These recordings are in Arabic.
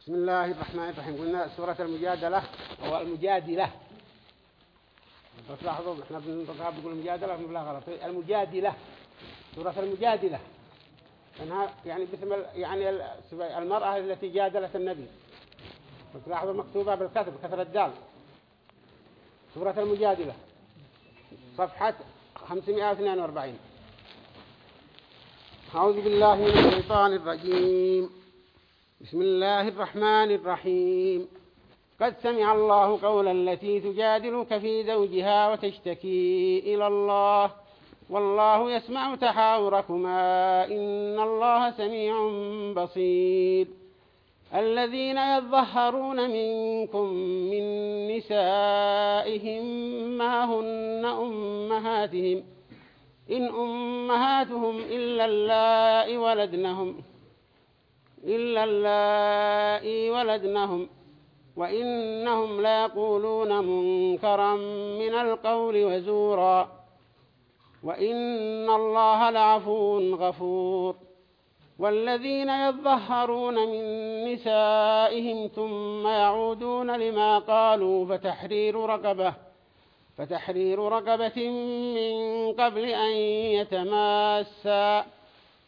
بسم الله الرحمن الرحيم. قلنا سورة المجادلة أو المجادلة. بس لاحظوا إحنا بنقول بنقول المجادلة بنقولها غلط. المجادلة. سورة المجادلة. انها يعني باسم يعني المرأة التي جادلت النبي. لاحظوا مكتوبة بالكتب كثرة الدال. سورة المجادلة. صفحة 542 أعوذ بالله من الشيطان الرجيم. بسم الله الرحمن الرحيم. قد سمع الله قولا التي تجادلك في زوجها وتشتكي إلى الله. والله يسمع تحاوركما. إن الله سميع بصير. الذين يظهرون منكم من نسائهم ما هن أمهاتهم. إن أمهاتهم إلا اللائي ولدنهم. إلا اللائي ولدنهم وإنهم لا يقولون منكرا من القول وزورا. وإن الله لعفو غفور. والذين يظهرون من نسائهم ثم يعودون لما قالوا فتحرير رقبة فتحرير رقبة من قبل أن يتماسا.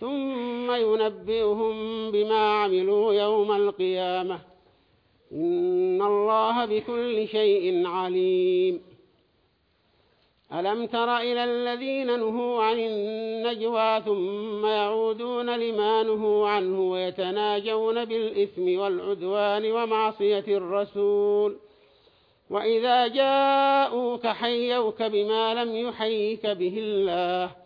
ثم ينبئهم بما عملوا يوم القيامة. إن الله بكل شيء عليم. ألم تر إلى الذين نهوا عن النجوى ثم يعودون لما نهوا عنه ويتناجون بالإثم والعدوان ومعصية الرسول. وإذا جاءوك حيوك بما لم يحيك به الله.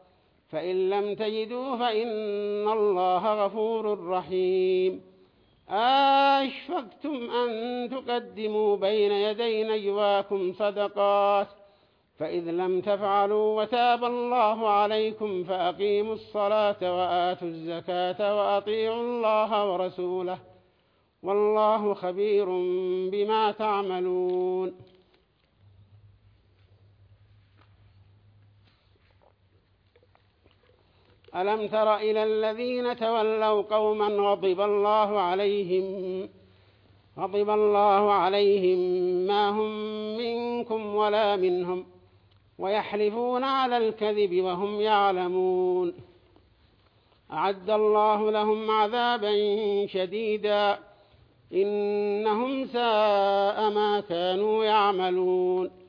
فإن لم تجدوا فإن الله غفور رحيم. أشفقتم أن تقدموا بين يدي نجواكم صدقات. فإذ لم تفعلوا وتاب الله عليكم فأقيموا الصلاة وآتوا الزكاة وأطيعوا الله ورسوله. والله خبير بما تعملون. ألم تر إلى الذين تولوا قوما غضب الله عليهم غضب الله عليهم ما هم منكم ولا منهم ويحلفون على الكذب وهم يعلمون. أعد الله لهم عذابا شديدا إنهم ساء ما كانوا يعملون.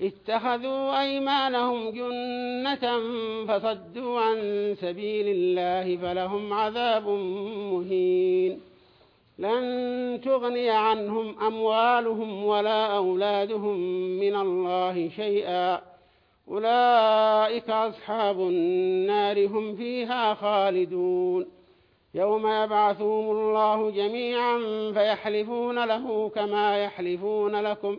اتخذوا أيمانهم جنة فصدوا عن سبيل الله فلهم عذاب مهين. لن تغني عنهم أموالهم ولا أولادهم من الله شيئا. أولئك أصحاب النار هم فيها خالدون. يوم يبعثهم الله جميعا فيحلفون له كما يحلفون لكم.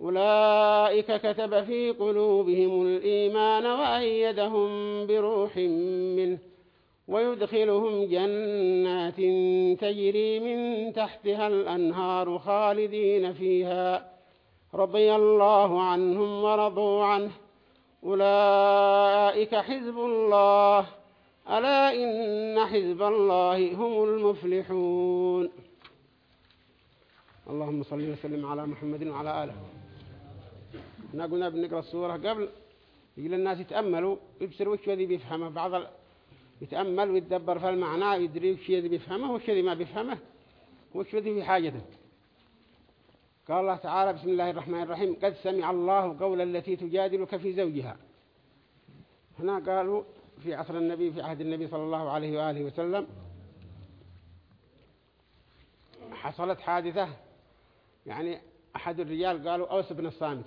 أولئك كتب في قلوبهم الإيمان وأيدهم بروح منه ويدخلهم جنات تجري من تحتها الأنهار خالدين فيها. رضي الله عنهم ورضوا عنه. أولئك حزب الله. ألا إن حزب الله هم المفلحون. اللهم صل وسلم على محمد وعلى آله. إحنا قلنا بنقرأ السورة قبل يقول الناس يتأملوا يبصر وش الذي بيفهمه. بعض ال... يتأمل ويتدبر في المعنى يدري وش الذي بيفهمه وش الذي ما بيفهمه وش الذي في حاجته. قال الله تعالى بسم الله الرحمن الرحيم قد سمع الله قول التي تجادلك في زوجها. هنا قالوا في عصر النبي في عهد النبي صلى الله عليه وآله وسلم حصلت حادثة يعني أحد الرجال قالوا أوس بن الصامت.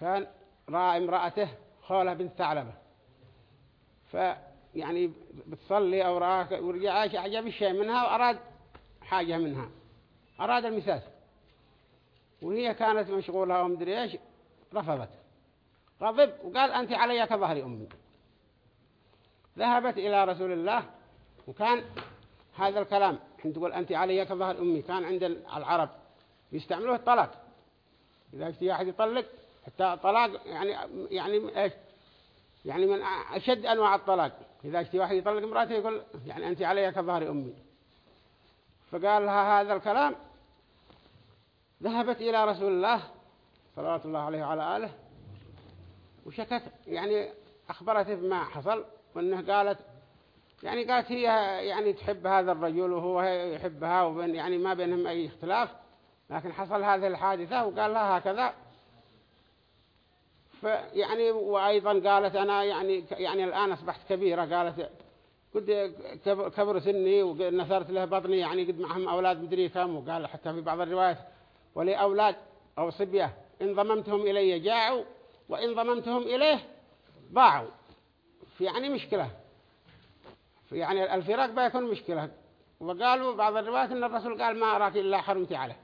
كان رأى امرأته خولة بنت ثعلبة. فيعني بتصلي أو رأى ورجع عجب الشيء منها وأراد حاجة منها. أراد المساس. وهي كانت مشغولة ومدري إيش رفضت. غضب وقال أنت علي كظهر أمي. ذهبت إلى رسول الله وكان هذا الكلام. حين تقول أنت علي كظهر أمي. كان عند العرب يستعملوه الطلاق. إذا اشتي أحد يطلق حتى الطلاق يعني يعني إيش؟ يعني من أشد أنواع الطلاق. إذا اشتي واحد يطلق امرأته يقول يعني أنت علي كظهر أمي. فقال لها هذا الكلام ذهبت إلى رسول الله صلى الله عليه وعلى آله وشكت. يعني أخبرته بما حصل وأنه قالت يعني قالت هي يعني تحب هذا الرجل وهو يحبها وبين يعني ما بينهم أي اختلاف لكن حصل هذه الحادثة وقال لها هكذا. فيعني وأيضا قالت أنا يعني يعني الآن أصبحت كبيرة قالت قد كبر سني ونثرت له بطني يعني قد معهم أولاد مدري كم وقال حتى في بعض الروايات ولي أولاد أو صبية إن ضممتهم إلي جاعوا وإن ضممتهم إليه ضاعوا. في يعني مشكلة. يعني الفراق بيكون مشكلة. وقالوا بعض الروايات أن الرسول قال ما أراك إلا حرمتي عليه.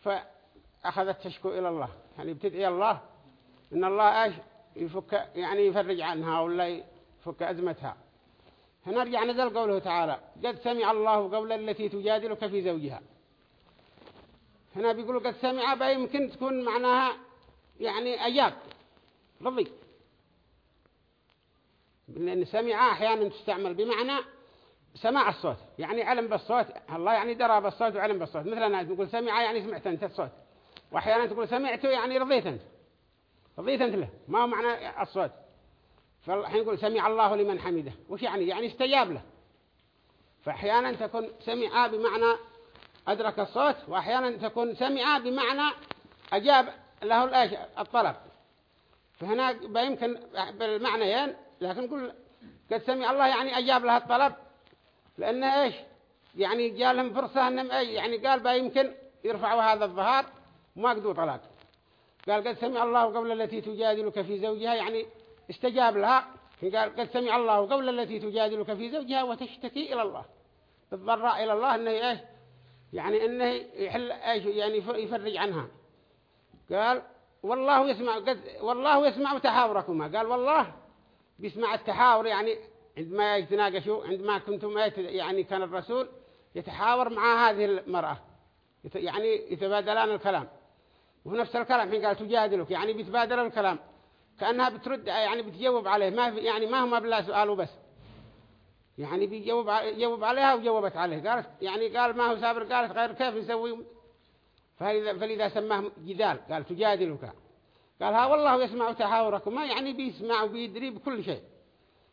فأخذت تشكو إلى الله. يعني بتدعي الله إن الله إيش؟ يفك يعني يفرج عنها ولا يفك أزمتها. هنا رجع نزل قوله تعالى قد سمع الله قول التي تجادلك في زوجها. هنا بيقولوا قد سمع يمكن تكون معناها يعني أجاب رضي لأن سمع أحيانا تستعمل بمعنى سماع الصوت يعني علم بالصوت. الله يعني درى بالصوت وعلم بالصوت. مثلا نقول سمع يعني سمعت أنت الصوت. وأحيانا تقول سمعته يعني رضيت أنت. أنت له ما هو معنى الصوت؟ فالحين يقول سمع الله لمن حمده. وش يعني؟ يعني استجاب له. فأحيانا تكون سمع بمعنى أدرك الصوت وأحيانا تكون سمع بمعنى أجاب له الطلب. فهنا يمكن بالمعنيين لكن نقول قد سمع الله يعني أجاب له الطلب. لأنه إيش؟ يعني جاء لهم فرصة أنهم يعني قال بقى يمكن يرفعوا هذا الظهار وما قدوا طلاق. قال قد سمع الله قبل التي تجادلك في زوجها يعني استجاب لها. قال قد سمع الله قبل التي تجادلك في زوجها وتشتكي إلى الله. تضرع إلى الله أنه إيش يعني أنه يحل إيش؟ يعني يفرج عنها. قال والله يسمع قد والله يسمع تحاوركما. قال والله بيسمع التحاور يعني عندما يتناقشوا عندما كنتم يعني كان الرسول يتحاور مع هذه المرأة. يعني يتبادلان الكلام. وفي نفس الكلام حين قال تجادلك يعني بيتبادل الكلام. كأنها بترد يعني بتجاوب عليه ما في يعني ما هو بلا سؤال وبس. يعني بيجاوب جاوب عليها وجاوبت عليه. قالت يعني قال ما هو سابر قالت غير كيف نسوي؟ فلذا, فلذا سماه جدال. قال تجادلك. قال ها والله يسمع تحاوركما يعني بيسمع وبيدري بكل شيء.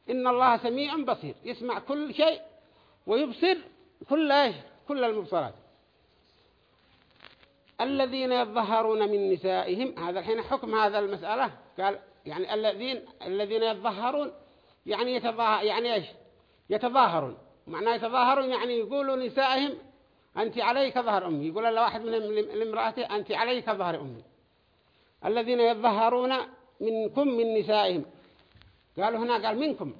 إن الله سميع بصير. يسمع كل شيء ويبصر كل إيش؟ كل المبصرات. الذين يظهرون من نسائهم هذا الحين حكم هذا المسألة قال يعني الذين الذين يظهرون يعني يتظاهر يعني إيش؟ يتظاهرون. معناه يتظاهرون يعني يقولوا نسائهم أنت علي كظهر أمي. يقول الله واحد منهم لامرأته أنت علي كظهر أمي. الذين يظهرون منكم من نسائهم. قالوا هنا قال منكم.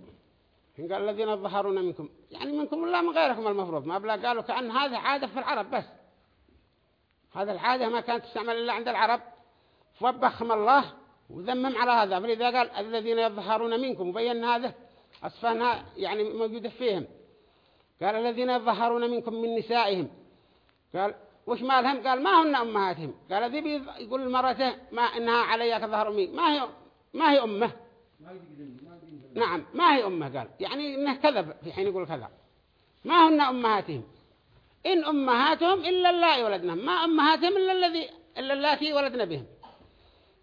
قال الذين يظهرون منكم. يعني منكم ولا من غيركم المفروض. ما بلا قالوا كأن هذا عادة في العرب بس. هذا العادة ما كانت تستعمل إلا عند العرب. فوبخهم الله وذمم على هذا. فلذا قال الذين يظهرون منكم وبين هذا أصفانها يعني موجودة فيهم. قال الذين يظهرون منكم من نسائهم. قال وش مالهم؟ قال ما هن أمهاتهم. قال ذي يقول المرأة ما إنها علي كظهر أمي ما هي ما هي أمه؟ نعم ما هي أمه؟ قال يعني إنه كذب في حين يقول كذا. ما هن أمهاتهم؟ إن أمهاتهم إلا الله ولدنهم ما أمهاتهم إلا الذي إلا اللاتي ولدنا بهم.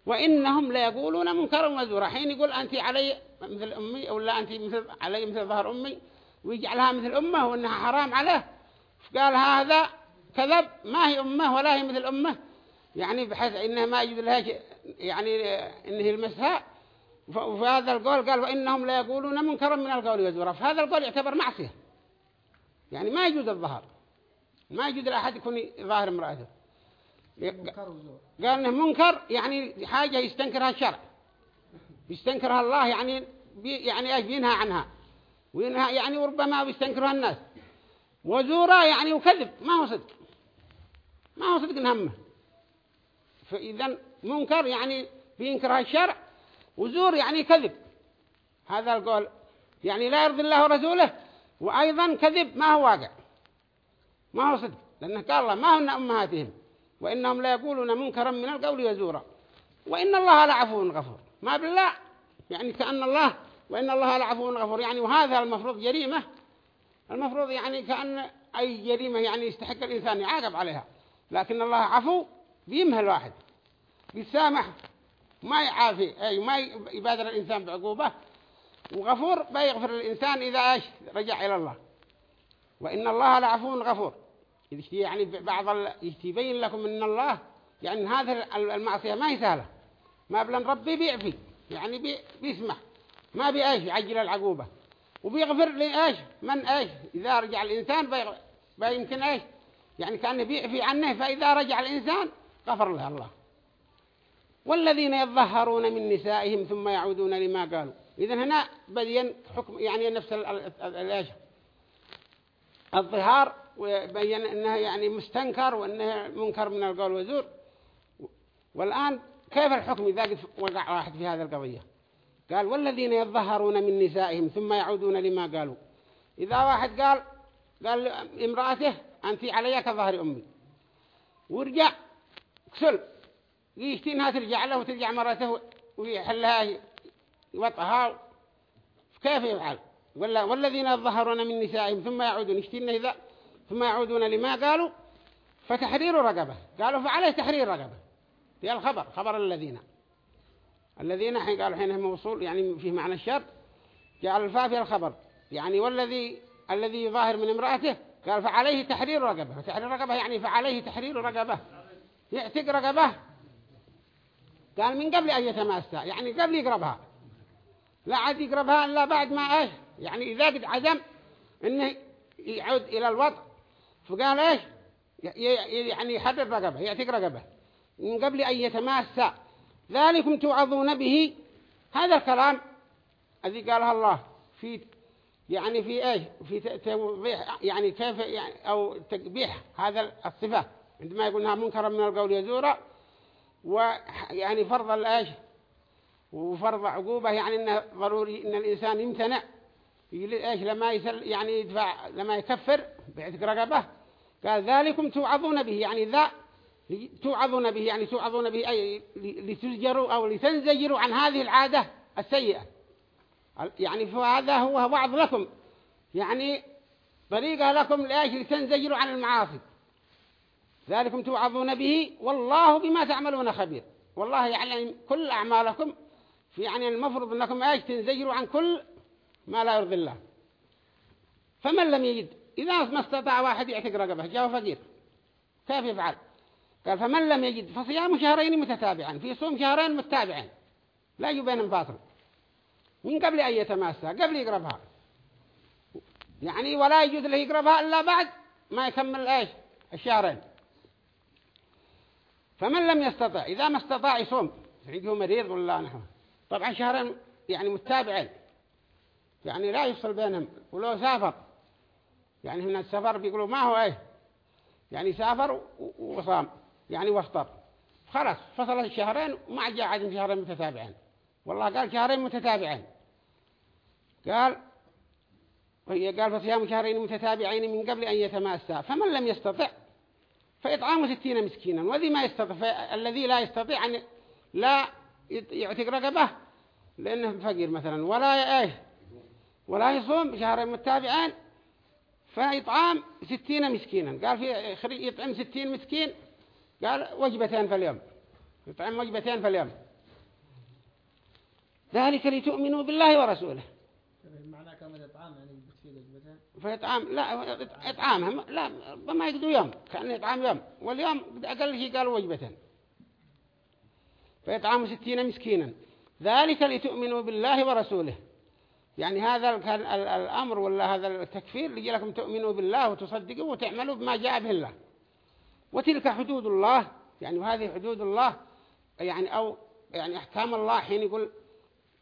وإنهم لا يقولون منكرا وزورا. حين يقول أنت علي مثل أمي أو لا أنت مثل علي مثل ظهر أمي ويجعلها مثل أمه وإنها حرام عليه. قال هذا كذب ما هي أمه ولا هي مثل أمه. يعني بحيث إنها ما يجوز لها يعني إنه المسها. وفي هذا القول قال وإنهم لا يقولون منكرا من القول وزورا. فهذا القول يعتبر معصية. يعني ما يجوز الظهر. ما يجوز لأحد يكون ظاهر امرأته. قال إنه منكر يعني حاجة يستنكرها الشرع. يستنكرها الله يعني بي يعني إيش بينهى عنها. وينهى يعني وربما بيستنكرها الناس. وزورا يعني وكذب ما هو صدق. ما هو صدق همه. فإذا منكر يعني بينكرها الشرع. وزور يعني كذب. هذا القول. يعني لا يرضي الله ورسوله. وأيضا كذب. ما هو واقع. ما هو صدق. لأنه قال الله ما هن أمهاتهم. وإنهم لا يقولون منكرا من القول وزورا وإن الله لعفو غفور. ما بالله. يعني كأن الله وإن الله لعفو غفور. يعني وهذا المفروض جريمة. المفروض يعني كأن أي جريمة يعني يستحق الإنسان يعاقب عليها. لكن الله عفو بيمهل واحد بيسامح. ما يعافي. أي ما يبادر الإنسان بعقوبة. وغفور بيغفر الإنسان إذا إيش؟ رجع إلى الله. وإن الله لعفو غفور. يعني بعض يبين لكم إن الله يعني هذا المعصية ما هي سهلة. ما بلن ربي بيعفي يعني بي بيسمح ما بيأيش يعجل العقوبة. وبيغفر لإيش؟ من إيش؟ إذا رجع الإنسان بيمكن إيش؟ يعني كأنه بيعفي عنه فإذا رجع الإنسان غفر له الله. والذين يظهرون من نسائهم ثم يعودون لما قالوا. إذن هنا بدين حكم يعني نفس الإيش؟ الظهار وبين إنها يعني مستنكر وإنها منكر من القول وزور. والآن كيف الحكم إذا وقع واحد في هذه القضية؟ قال والذين يظهرون من نسائهم ثم يعودون لما قالوا. إذا واحد قال قال امرأته أنت علي كظهر أمي. ورجع كسل يشتينها ترجع له وترجع مرته ويحلها وطها كيف يفعل؟ ولا والذين يظهرون من نسائهم ثم يعودون. يشتين إذا ثم يعودون لما قالوا؟ فتحرير رقبة. قالوا فعليه تحرير رقبة. هي الخبر خبر الذين. الذين حين قالوا حين موصول يعني فيه معنى الشر جعل الفاء في الخبر. يعني والذي الذي يظاهر من امرأته قال فعليه تحرير رقبة. تحرير رقبة يعني فعليه تحرير رقبة. يعتق رقبة. قال من قبل أن يتماسى يعني قبل يقربها. لا عاد يقربها إلا بعد ما إيش؟ يعني إذا قد عزم إنه يعود إلى الوضع. فقال إيش؟ يعني يحرر رقبة يعتق رقبة. من قبل أن يتماسى. ذلكم توعظون به. هذا الكلام الذي قالها الله في يعني في إيش؟ في توضيح يعني كيف يعني أو تقبيح هذا الصفة. عندما يقولها منكرا من القول يزورا ويعني فرض الإيش؟ وفرض عقوبة يعني إنه ضروري إن الإنسان يمتنع. إيش لما يسل يعني يدفع لما يكفر بعتق رقبة؟ قال ذلكم توعظون به يعني ذا توعظون به يعني توعظون به أي لتزجروا أو لتنزجروا عن هذه العادة السيئة. يعني فهذا هو وعظ لكم. يعني طريقة لكم لأيش؟ لتنزجروا عن المعاصي. ذلكم توعظون به والله بما تعملون خبير. والله يعلم كل أعمالكم. في يعني المفروض أنكم إيش؟ تنزجروا عن كل ما لا يرضي الله. فمن لم يجد؟ إذا ما استطاع واحد يعتق رقبه جاء فقير. كيف يفعل؟ قال فمن لم يجد فصيام شهرين متتابعا في صوم شهرين متتابعين لا يجب بينهم فاصل من قبل أن يتماسى قبل يقربها. يعني ولا يجوز له يقربها إلا بعد ما يكمل إيش؟ الشهرين. فمن لم يستطع؟ إذا ما استطاع يصوم. عنده مريض ولا نحو طبعا شهرين يعني متابعين. يعني لا يفصل بينهم ولو سافر. يعني هنا السفر بيقولوا ما هو إيه؟ يعني سافر وصام. يعني وافطر خلاص فصل الشهرين وما جاء عاد شهرين متتابعين. والله قال شهرين متتابعين. قال وهي قال فصيام شهرين متتابعين من قبل أن يتماسى فمن لم يستطع فإطعام ستين مسكينا. وذي ما يستطيع الذي لا يستطيع أن لا يعتق رقبة لأنه فقير مثلا. ولا إيه؟ ولا يصوم شهرين متتابعين فإطعام ستين مسكينا. قال في يطعم ستين مسكين قال وجبتين في اليوم. يطعم وجبتين في اليوم. ذلك لتؤمنوا بالله ورسوله. معناه كما إطعام يعني بتفيد وجبتين؟ فإطعام لا إطعامهم لا ما يقدوا يوم كأن إطعام يوم. واليوم أقل شيء قالوا وجبتين. فإطعام ستين مسكينا. ذلك لتؤمنوا بالله ورسوله. يعني هذا الأمر ولا هذا التكفير لجي لكم تؤمنوا بالله وتصدقوا وتعملوا بما جاء به الله. وتلك حدود الله يعني وهذه حدود الله يعني أو يعني أحكام الله حين يقول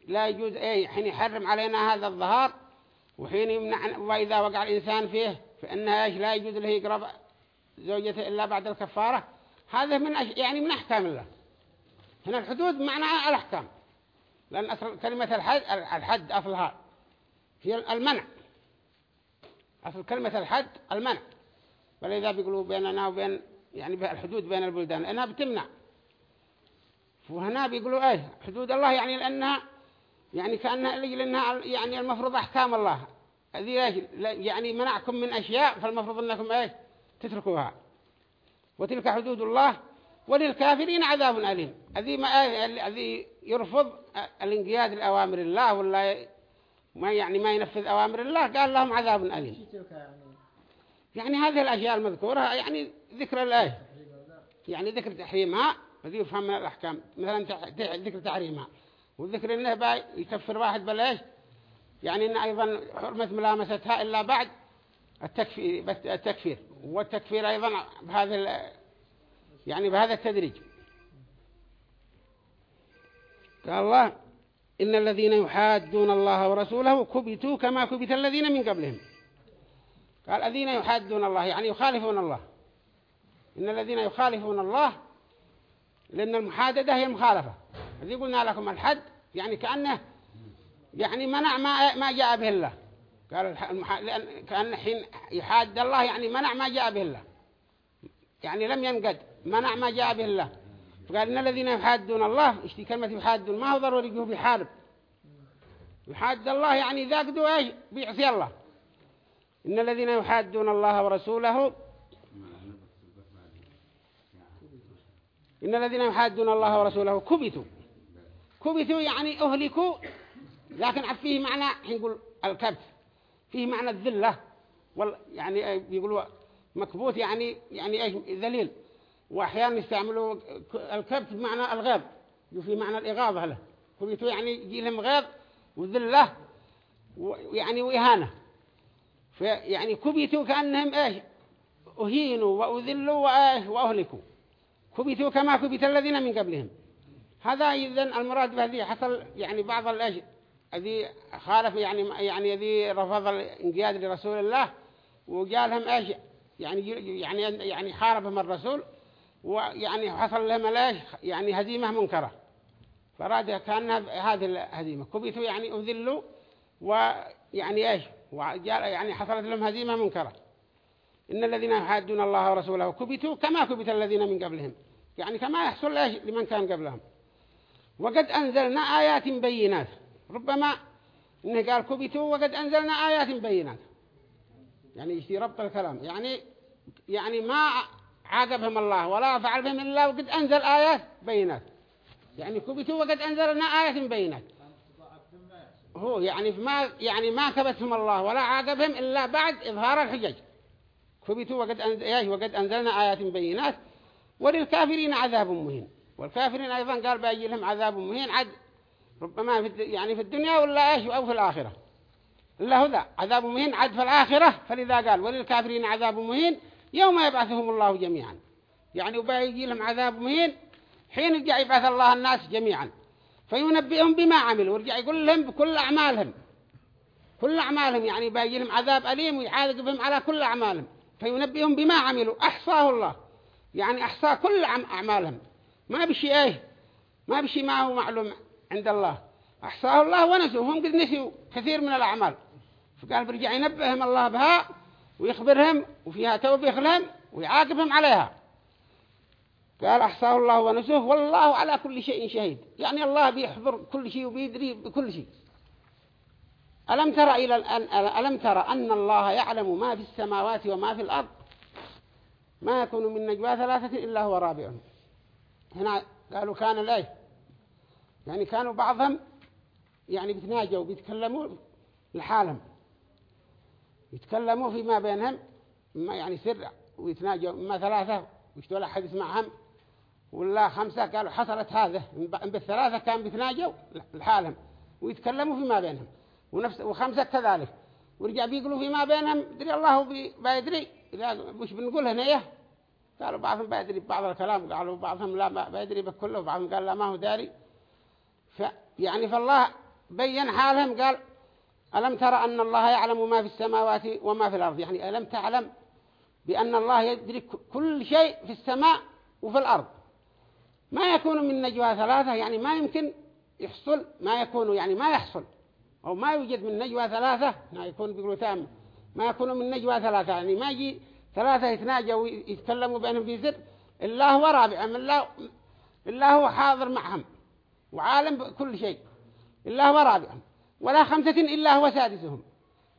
لا يجوز أي حين يحرم علينا هذا الظهار وحين يمنع وإذا وقع الإنسان فيه فإنها لا يجوز له يقرب زوجته إلا بعد الكفارة. هذا من. يعني من أحكام الله. هنا الحدود معناها الأحكام. لأن أصل كلمة الحد الحد أصلها هي المنع. أصل كلمة الحد المنع. ولذا بيقولوا بيننا وبين يعني الحدود بين البلدان لأنها بتمنع. وهنا بيقولوا إيه؟ حدود الله يعني لأنها يعني كأنها لأنها يعني المفروض أحكام الله. هذه يعني منعكم من أشياء فالمفروض أنكم إيه؟ تتركوها. وتلك حدود الله وللكافرين عذاب أليم. هذه ما الذي يرفض الانقياد لأوامر الله ولا ما يعني ما ينفذ أوامر الله؟ قال لهم عذاب أليم. يعني؟ هذه الأشياء المذكورة يعني ذكر الآية. يعني ذكر تحريمها هذه يفهم من الأحكام. مثلا ذكر تحريمها. وذكر إنه باي يكفر واحد بلاش يعني إن أيضا حرمة ملامستها إلا بعد التكفير التكفير. والتكفير أيضا بهذا يعني بهذا التدريج. قال الله إن الذين يحادون الله ورسوله كبتوا كما كبت الذين من قبلهم. قال الذين يحادون الله يعني يخالفون الله. إن الذين يخالفون الله لأن المحاددة هي المخالفة هذه قلنا لكم الحد يعني كأنه يعني منع ما ما جاء به الله. قال كأن حين يحاد الله يعني منع ما جاء به الله. يعني لم ينقد منع ما جاء به الله. فقال إن الذين يحادون الله اشتي كلمة يحادون؟ ما هو ضروري يجوا بيحارب. يحاد الله يعني ذا قدوا إيش؟ بيعصي الله. إن الذين يحادون الله ورسوله إن الذين يحادون الله ورسوله كبتوا. كبتوا يعني أهلكوا لكن فيه معنى حين يقول الكبت. فيه معنى الذلة وال يعني يقولوا مكبوت يعني يعني إيش؟ ذليل. وأحيانا يستعملوا الكبت بمعنى الغاب وفي معنى الإغاظة له. كبتوا يعني يجي لهم غيظ وذلة ويعني وإهانة. فيعني كبتوا كأنهم إيش؟ أهينوا وأذلوا وآيش؟ وأهلكوا. كبتوا كما كبت الذين من قبلهم. هذا إذن المراد بهذه حصل يعني بعض الأشياء الذي خالف يعني يعني الذي رفض الانقياد لرسول الله وقالهم إيش؟ يعني يعني يعني حاربهم الرسول. ويعني حصل لهم الايش يعني هزيمة منكرة. فراد كان هذه الهزيمه كبتوا يعني أذلوا ويعني إيش؟ يعني حصلت لهم هزيمة منكرة. إن الذين يحادون الله ورسوله كبتوا كما كبت الذين من قبلهم. يعني كما يحصل إيش؟ لمن كان قبلهم. وقد أنزلنا آيات بينات. ربما إنه قال كبتوا وقد أنزلنا آيات بينات. يعني يشتي ربط الكلام؟ يعني يعني ما عاقبهم الله ولا فعل بهم إلا وقد أنزل آيات بينات. يعني كبتوا وقد أنزلنا آيات بينات. هو يعني ما يعني ما كبتهم الله ولا عاقبهم إلا بعد إظهار الحجج. كبتوا وقد أنزل وقد أنزلنا آيات بينات. وللكافرين عذاب مهين. والكافرين أيضا قال بيجي لهم عذاب مهين عد ربما في يعني في الدنيا ولا إيش أو في الآخرة. الا هذا عذاب مهين عد في الآخرة. فلذا قال وللكافرين عذاب مهين. يوم يبعثهم الله جميعا. يعني وبيجي لهم عذاب مهين حين يرجع يبعث الله الناس جميعا. فينبئهم بما عملوا ويرجع يقول لهم بكل أعمالهم. كل أعمالهم يعني بيجي لهم عذاب أليم ويعاقبهم على كل أعمالهم. فينبئهم بما عملوا أحصاه الله. يعني احصى كل أعمالهم. ما بشيء إيه؟ ما بشيء ما هو معلوم عند الله. أحصاه الله ونسوا هم قد نسوا كثير من الأعمال. فقال برجع ينبههم الله بها ويخبرهم وفيها توبيخ لهم ويعاقبهم عليها. قال أحصاه الله ونسوه والله على كل شيء شهيد. يعني الله بيحضر كل شيء وبيدري بكل شيء. ألم ترى إلى ألم ترى أن الله يعلم ما في السماوات وما في الأرض؟ ما يكون من نجوى ثلاثة إلا هو رابعهم هنا قالوا كان الآية يعني كانوا بعضهم يعني بيتناجوا بيتكلموا لحالهم. يتكلموا فيما بينهم ما يعني سر ويتناجوا ما ثلاثة ويشتوا حدث معهم ولا خمسة قالوا حصلت هذا بالثلاثة كان بيتناجوا لحالهم ويتكلموا فيما بينهم ونفس وخمسة كذلك ورجع بيقولوا فيما بينهم دري الله بيدري وش بنقول هنا إيه قالوا بعضهم بيدري بعض الكلام قالوا بعضهم لا بيدري بكله وبعضهم قال لا ما هو داري. يعني فالله بين حالهم قال ألم ترى أن الله يعلم ما في السماوات وما في الأرض؟ يعني ألم تعلم بأن الله يدرك كل شيء في السماء وفي الأرض؟ ما يكون من نجوى ثلاثة يعني ما يمكن يحصل ما يكون يعني ما يحصل. أو ما يوجد من نجوى ثلاثة ما يكون بيقولوا تام. ما يكون من نجوى ثلاثة يعني ما يجي ثلاثة يتناجوا ويتكلموا بينهم في سر. إلا هو رابعهم إلا, إلا هو حاضر معهم وعالم بكل شيء. إلا هو رابعهم ولا خمسة إلا هو سادسهم.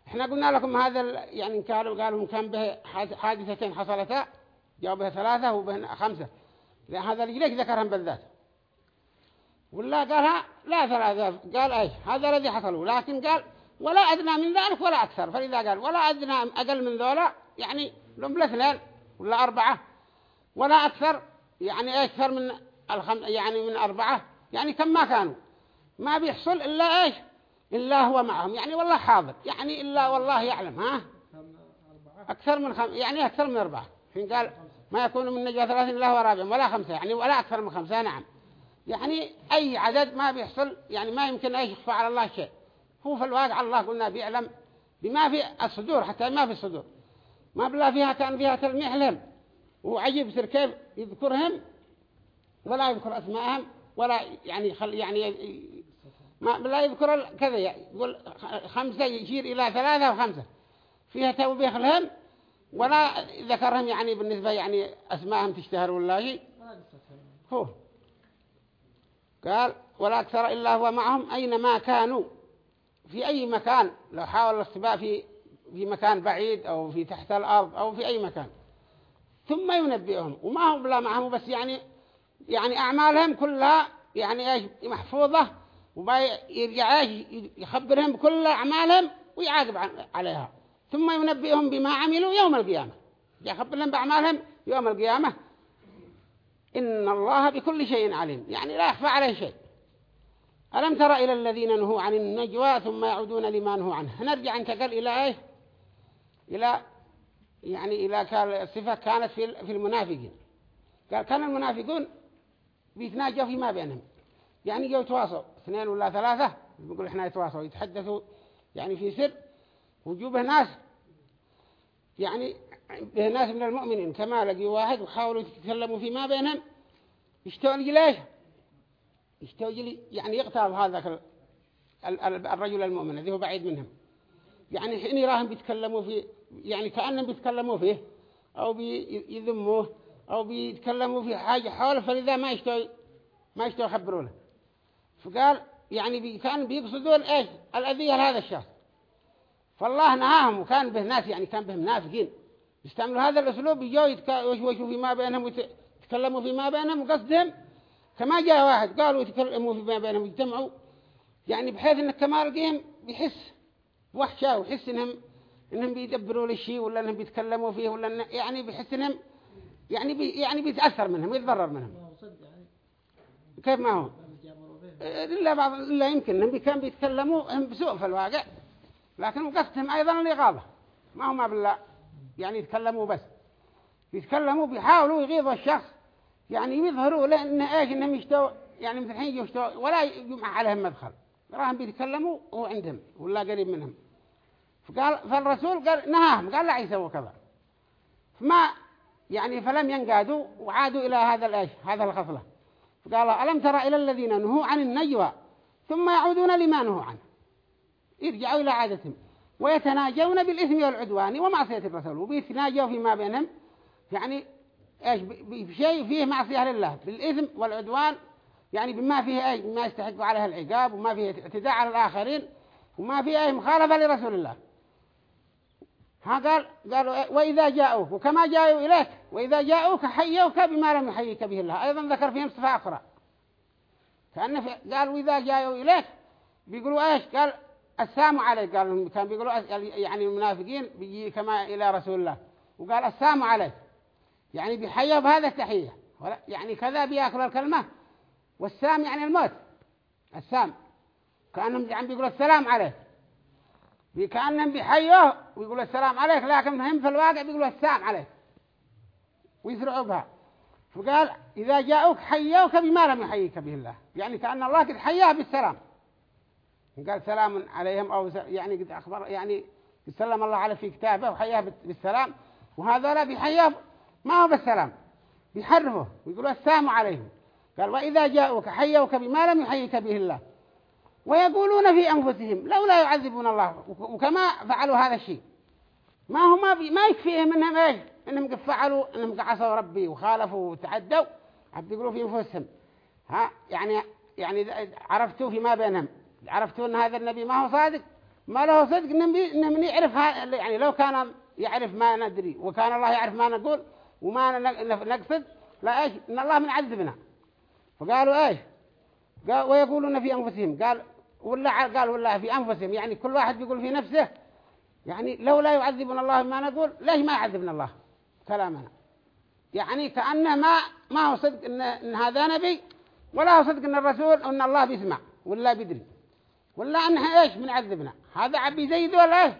إحنا قلنا لكم هذا يعني قالوا قالوا كان به حادثتين حصلتا جاءوا به ثلاثة وبه خمسة. هذا ليش ذكرهم بالذات. ولا قالها لا ثلاثة. قال إيش؟ هذا الذي حصلوا لكن قال ولا أدنى من ذلك ولا أكثر. فلذا قال ولا أدنى أقل من ذولا يعني لهم اثنين ولا أربعة. ولا أكثر يعني أكثر من الخم يعني من أربعة. يعني كم ما كانوا. ما بيحصل إلا إيش؟ إلا هو معهم. يعني والله حاضر. يعني إلا والله يعلم. ها؟ أكثر من خم يعني أكثر من أربعة. حين قال ما يكون من نجوى ثلاثين إلا هو رابع ولا خمسة. يعني ولا أكثر من خمسة. نعم. يعني أي عدد ما بيحصل يعني ما يمكن أي يخفى على الله شيء. هو في الواقع الله قلنا بيعلم بما في الصدور حتى ما في الصدور. ما بلا فيها كان فيها تلميح لهم. وعجيب سر كيف؟ يذكرهم ولا يذكر أسماءهم ولا يعني خل يعني ما لا يذكر كذا يقول خمسة يشير إلى ثلاثة وخمسة. فيها توبيخ لهم ولا ذكرهم يعني بالنسبة يعني أسماءهم تشتهر ولا شيء هو. قال ولا أكثر إلا هو معهم أينما كانوا. في أي مكان لو حاول الاختباء في في مكان بعيد أو في تحت الأرض أو في أي مكان. ثم ينبئهم. وما هو بلا معهم بس يعني يعني أعمالهم كلها يعني محفوظة ويرجع إيش يخبرهم بكل أعمالهم ويعاقب عليها. ثم ينبئهم بما عملوا يوم القيامة. يخبر لهم بأعمالهم يوم القيامة. إن الله بكل شيء عليم. يعني لا يخفى عليه شيء. ألم تر إلى الذين نهوا عن النجوى ثم يعودون لما نهوا عنه؟ نرجع انتقل إلى إيه إلى يعني إلى الصفة كانت في المنافقين. قال كان المنافقون بيتناجوا فيما بينهم. يعني جو يتواصوا اثنين ولا ثلاثة؟ بيقول إحنا يتواصوا يتحدثوا يعني في سر وجوبه ناس. يعني به ناس من المؤمنين. كما لقوا واحد وحاولوا يتكلموا فيما بينهم. يشتوا ليش يشتوا يعني يقتل هذا الرجل المؤمن الذي هو بعيد منهم. يعني حين يراهم بيتكلموا في يعني كأنهم بيتكلموا فيه. أو بيذموه. أو بيتكلموا في حاجة حوله. فلذا ما يشتوا ما يشتوا يخبروا له فقال يعني كان بيقصدون إيش؟ الأذية لهذا الشخص. فالله نهاهم وكان به ناس يعني كان بهم منافقين. يستعملوا هذا الأسلوب يجوا يتكلموا فيما بينهم ويتكلموا فيما بينهم وقصدهم كما جاء واحد قالوا يتكلموا فيما بينهم ويجتمعوا يعني بحيث إن كمال قيم بيحس وحشة ويحس إنهم إنهم بيدبروا للشيء ولا إنهم بيتكلموا فيه ولا إن يعني بيحس إنهم يعني بي يعني بيتأثر منهم ويتضرر منهم. كيف ما هو؟ إلا بعض إلا يمكن انهم كان بيتكلموا هم بسوء في الواقع لكن قصدهم أيضا الإغاظة ما هم بالله. يعني يتكلموا بس. يتكلموا بيحاولوا يغيظوا الشخص. يعني يظهروا له إن إيش إنهم يشتوا يعني مثل الحين يشتوا ولا يجمع عليهم مدخل. راهم بيتكلموا هو عندهم ولا قريب منهم. فقال فالرسول قال نهاهم. قال لا يسووا كذا. فما يعني فلم ينقادوا وعادوا إلى هذا الإيش؟ هذا الخصلة فقال ألم ترى إلى الذين نهوا عن النجوى ثم يعودون لما نهوا عنه؟ يرجعوا إلى عادتهم ويتناجون بالإثم والعدوان ومعصية الرسول وبيتناجوا فيما بينهم. يعني إيش بشيء فيه معصية لله بالإثم والعدوان يعني بما فيه إيش؟ ما يستحق عليه العقاب وما فيه اعتداء على الآخرين وما فيه أي مخالفة لرسول الله. ها قال قالوا وإذا جاءوك وكما جاءوا إليك وإذا جاءوك حيوك بما لم يحييك به الله. أيضا ذكر فيهم صفة أخرى. كأنه قال وإذا جاءوا إليك بيقولوا إيش؟ قال السلام عليك. قال كان بيقولوا يعني المنافقين بيجي كما إلى رسول الله. وقال السلام عليك. يعني بيحيوا بهذا التحية. يعني كذا بيأكل الكلمة. والسام يعني الموت. السام كأنهم يعني بيقولوا السلام عليك. كأنهم بيحيوه ويقولوا السلام عليك لكن هم في الواقع بيقولوا السلام عليك. ويسرعوا بها. فقال إذا جاءوك حيوك بما لم يحييك به الله. يعني كأن الله قد حياه بالسلام. قال سلام عليهم أو يعني قد أخبر يعني سلم الله عليه في كتابه وحياه بالسلام. وهذا لا بيحياه ما هو بالسلام. بيحرفه ويقولوا السلام عليهم. قال وإذا جاءوك حيوك بما لم يحييك به الله. ويقولون في أنفسهم لولا يعذبون الله وكما فعلوا هذا الشيء. ما هو ما, ما يكفيهم انهم إيش؟ إنهم فعلوا إنهم عصوا ربي وخالفوا وتعدوا. عبد يقولوا في أنفسهم. ها يعني يعني عرفتوا فيما بينهم. عرفتوا إن هذا النبي ما هو صادق. ما له صدق انه من يعرف يعني لو كان يعرف ما ندري وكان الله يعرف ما نقول وما نقصد لا إيش؟ إن الله من عذبنا. فقالوا إيش؟ قال ويقولون في أنفسهم. قال ولا قال ولا في أنفسهم يعني كل واحد بيقول في نفسه يعني لو لا يعذبنا الله ما نقول ليش ما يعذبنا الله؟ كلامنا. يعني كأنه ما ما هو صدق إن, إن هذا نبي ولا هو صدق إن الرسول إن الله بيسمع ولا بيدري. ولا أنها إيش من عذبنا هذا عبي زي ذول إيش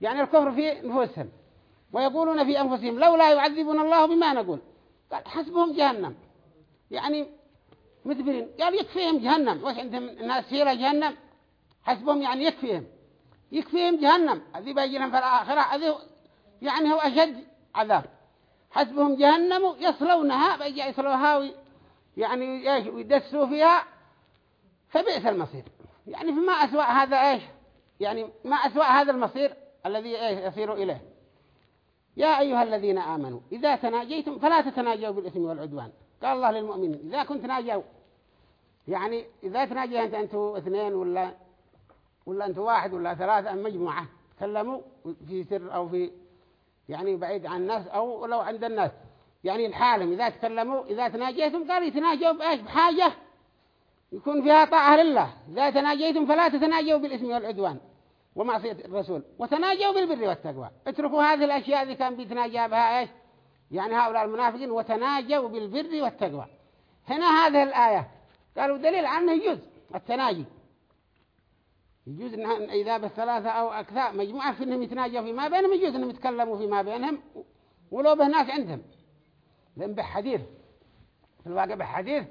يعني الكفر في نفوسهم. ويقولون في أنفسهم لو لا يعذبنا الله بما نقول. قال حسبهم جهنم. يعني مدبرين. قال يكفيهم جهنم. وش عندهم؟ ناس سيرة جهنم. حسبهم يعني يكفيهم. يكفيهم جهنم. هذه بيجي لهم في الآخرة هذه يعني هو أشد عذاب. حسبهم جهنم يصلونها بيجي يصلوها يعني إيش؟ ويدسوا فيها. فبئس المصير. يعني فما أسوأ هذا إيش؟ يعني ما أسوأ هذا المصير الذي إيش؟ يصير إليه. يا أيها الذين آمنوا إذا تناجيتم فلا تتناجوا بالإثم والعدوان. قال الله للمؤمنين إذا كنت تناجوا يعني إذا تناجي أنت أنتوا اثنين ولا ولا أنتوا واحد ولا ثلاثة مجموعة. تكلموا في سر أو في يعني بعيد عن الناس أو لو عند الناس. يعني الحالم إذا تكلموا إذا تناجيتم قال يتناجوا بإيش؟ بحاجة يكون فيها طاعة لله. إذا تناجيتم فلا تتناجوا بالإثم والعدوان ومعصية الرسول. وتناجوا بالبر والتقوى. اتركوا هذه الأشياء اللي كان بيتناجى بها إيش؟ يعني هؤلاء المنافقين وتناجوا بالبر والتقوى. هنا هذه الآية. قالوا دليل عنه يجوز التناجي. يجوز إن إذا بالثلاثة أو أكثر مجموعة في إنهم يتناجوا فيما بينهم يجوز إنهم يتكلموا فيما بينهم ولو به ناس عندهم. لأن بحديث في الواقع بحديث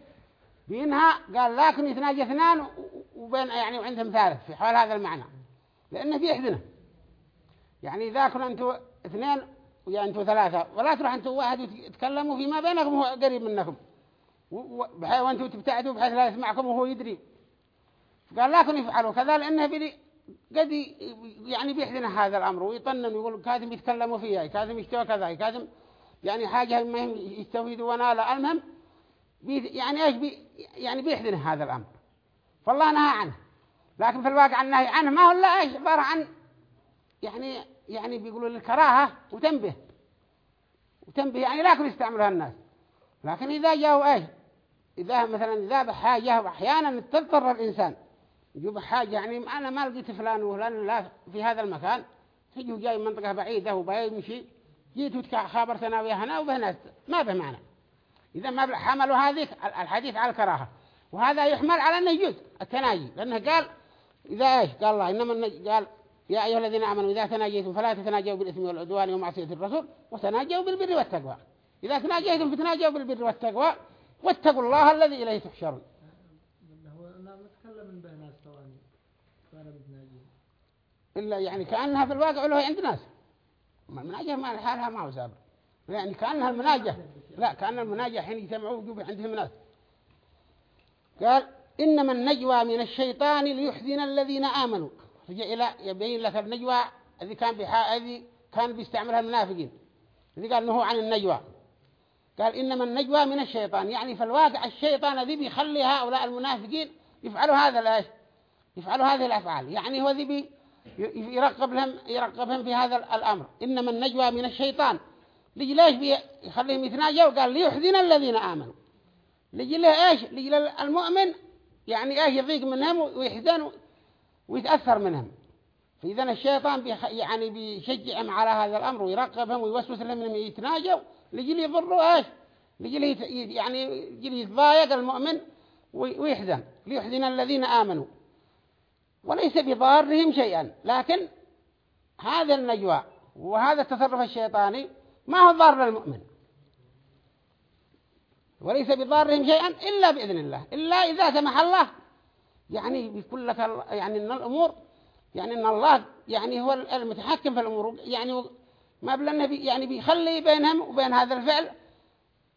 بينها قال لكن يتناجى اثنان وبين يعني وعندهم ثالث في حول هذا المعنى. لأنه بيحزنه يعني إذا كنوا أنتوا اثنين ويا أنتوا ثلاثة ولا تروح أنتوا واحد وتتكلموا فيما بينكم وهو قريب منكم. وأنتوا تبتعدوا بحيث لا يسمعكم وهو يدري. قال لكن يفعلوا كذا لأنه بدي قد يعني بيحزن هذا الأمر ويطنن ويقول كاذم يتكلموا فيها كاذم يشتوى كذا كاذم يعني حاجة ما يستفيدوا ونالا المهم يعني إيش بي يعني بيحزن هذا الأمر. فالله نهى عنه. لكن في الواقع النهي عنه ما هو إلا إيش؟ عبارة عن يعني يعني بيقولوا للكراهة وتنبه. وتنبه يعني لا كل يستعملها الناس. لكن إذا جاءوا إيش؟ إذا مثلا إذا بحاجة وأحيانا تضطر الإنسان يجيب حاجة يعني أنا ما لقيت فلان وفلان لا في هذا المكان. تجوا جاي منطقة بعيدة وبيمشي جيت خابرتنا ويا هنا وبهنا ما به معنى. إذا ما حملوا هذه الحديث على الكراهة. وهذا يحمل على أنه يجوز التناجي. لأنه قال إذا إيش؟ قال الله إنما قال يا أيها الذين آمنوا إذا تناجيتم فلا تتناجوا بالإثم والعدوان ومعصية الرسول وتناجوا بالبر والتقوى. إذا تناجيتم فتناجوا بالبر والتقوى واتقوا الله الذي إليه تحشرون. إلا يعني كأنها في الواقع له عند ناس. المناجة ما حالها ما هو سابر يعني كأنها المناجة لا كأن المناجة حين يجتمعوا ويجوا عندهم ناس. قال إنما النجوى من الشيطان ليحزن الذين آمنوا. رجع إلى يبين لك النجوى الذي كان بحا الذي كان بيستعملها المنافقين. الذي قال إنه عن النجوى. قال إنما النجوى من الشيطان. يعني في الواقع الشيطان الذي بيخلي هؤلاء المنافقين يفعلوا هذا الأش يفعلوا هذه الأفعال. يعني هو ذي يرقب لهم يرقبهم في هذا الأمر. إنما النجوى من الشيطان. ليش ليش بيخليهم يتناجوا؟ قال ليحزن الذين آمنوا. ليجي له إيش؟ ليجي المؤمن يعني إيش يضيق منهم ويحزن ويتأثر منهم. فإذا الشيطان بيخ يعني بيشجعهم على هذا الأمر ويرقبهم ويوسوس لهم إنهم يتناجوا. ليجي يضروا؟ إيش؟ ليجي يعني يجي يتضايق المؤمن ويحزن؟ ليحزن الذين آمنوا. وليس بضارهم شيئا. لكن هذا النجوى وهذا التصرف الشيطاني ما هو ضار للمؤمن. وليس بضارهم شيئا إلا بإذن الله. إلا إذا سمح الله. يعني بيقول لك يعني إن الأمور يعني إن الله يعني هو المتحكم في الأمور. يعني ما بلنا بي يعني بيخلي بينهم وبين هذا الفعل.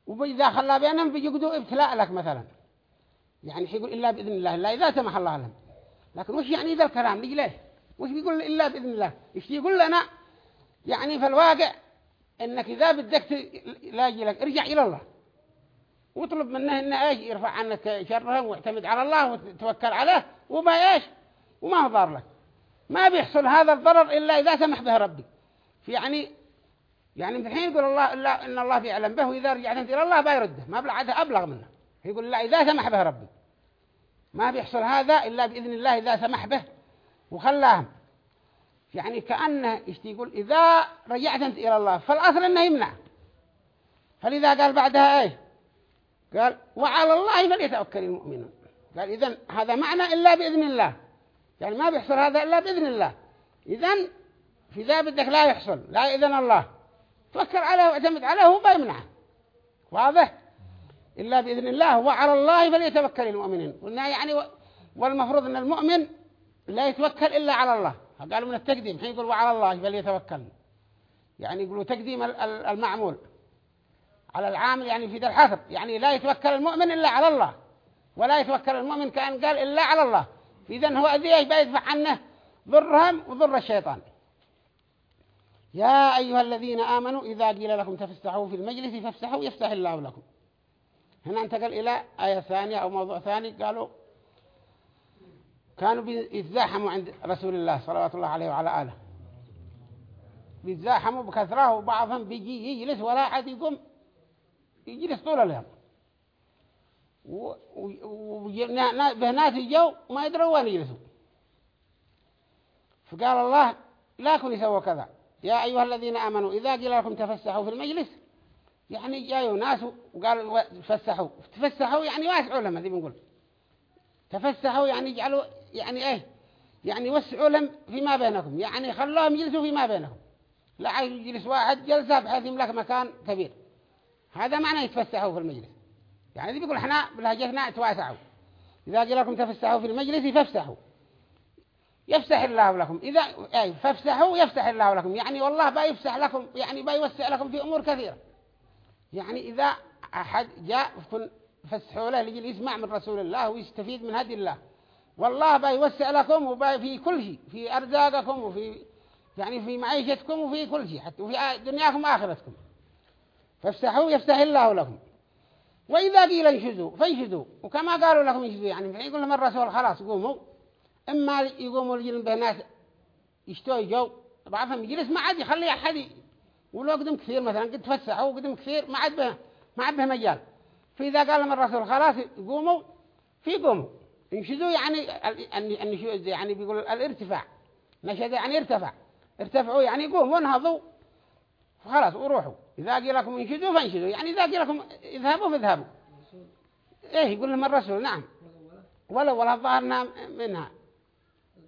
وإذا خلى بينهم بيجدوا ابتلاء لك مثلا. يعني يقول إلا بإذن الله. إلا إذا سمح الله لهم. لكن وش يعني ذا الكلام؟ ليش ليه وش بيقول إلا بإذن الله؟ إيش يقول لنا؟ يعني في الواقع إنك إذا بدك لاجي لك ارجع إلى الله. واطلب منه إنه إيش؟ يرفع عنك شرهم واعتمد على الله وتوكل عليه وما إيش؟ وما هو ضار لك. ما بيحصل هذا الضرر إلا إذا سمح به ربي. في يعني يعني في الحين يقول الله إلا إن الله بيعلم به وإذا رجعت إلى الله بيرده ما بلعده أبلغ منه. يقول لا إذا سمح به ربي. ما بيحصل هذا إلا بإذن الله إذا سمح به. وخلاهم. يعني كأنه يقول؟ إذا رجعت أنت إلى الله فالأصل أنه يمنع. فلذا قال بعدها إيه قال وعلى الله فليتوكل المؤمنون. قال إذن هذا معنى إلا بإذن الله. يعني ما بيحصل هذا إلا بإذن الله. إذن في ذا بدك لا يحصل لا إذن الله. توكل عليه واعتمد عليه هو بيمنعه واضح؟ إلا بإذن الله. وعلى الله فليتوكل المؤمنين. قلنا يعني والمفروض أن المؤمن لا يتوكل إلا على الله. قالوا من التقديم. حين يقول وعلى الله فليتوكل. يعني يقولوا تقديم المعمول. على العامل يعني في ذا الحسب. يعني لا يتوكل المؤمن إلا على الله. ولا يتوكل المؤمن كأن قال إلا على الله. إذن هو أذي إيش؟ بيدفع عنه ضرهم وضر الشيطان. يا أيها الذين آمنوا إذا قيل لكم تفسحوا في المجلس فافسحوا يفتح الله لكم. هنا انتقل إلى آية ثانية أو موضوع ثاني. قالوا كانوا بيتزاحموا عند رسول الله صلى الله عليه وعلى آله. بيتزاحموا بكثرة وبعضهم بيجي يجلس ولا أحد يقوم يجلس طول اليوم وبه ناس يجوا ما يدروا وين يجلسوا. فقال الله لا كن يسووا كذا. يا أيها الذين آمنوا إذا قيل لكم تفسحوا في المجلس يعني جايوا ناس وقالوا تفسحوا. تفسحوا يعني واسعوا لهم هذه بنقول. تفسحوا يعني جعلوا يعني إيه؟ يعني وسعوا لهم فيما بينكم. يعني خلوهم يجلسوا فيما بينهم لا يجلس واحد جلسة بحيث يملك مكان كبير. هذا معنى يتفسحوا في المجلس. يعني بيقول إحنا بلهجتنا تواسعوا. إذا قيل لكم تفسحوا في المجلس فافسحوا. يفسح الله لكم. إذا أي فافسحوا يفسح الله لكم. يعني والله بيفسح لكم يعني بيوسع لكم في أمور كثيرة. يعني إذا أحد جاء فسحوا له لجل يسمع من رسول الله ويستفيد من هدي الله. والله بيوسع لكم وبي في كل شيء في أرزاقكم وفي يعني في معيشتكم وفي كل شيء حتى وفي دنياكم وآخرتكم. فافسحوا يفتح الله لكم. وإذا قيل انشدوا فانشدوا وكما قالوا لكم انشدوا يعني يقول لهم الرسول خلاص قوموا. إما يقوموا الجن بناس يشتوا جو بعضهم يجلس ما عاد يخلي أحد ولو قدم كثير مثلا قد تفسحوا قدم كثير ما عاد به ما عاد به مجال. فإذا قال لهم الرسول خلاص قوموا في قوموا انشدوا يعني النشوز يعني بيقول الارتفاع. نشد يعني ارتفع. ارتفعوا يعني قوموا وانهضوا خلاص وروحوا. إذا قيل لكم انشدوا فانشدوا. يعني إذا قيل لكم اذهبوا فاذهبوا. إيه يقول لهم الرسول نعم. ولا ولا ظهرنا منها.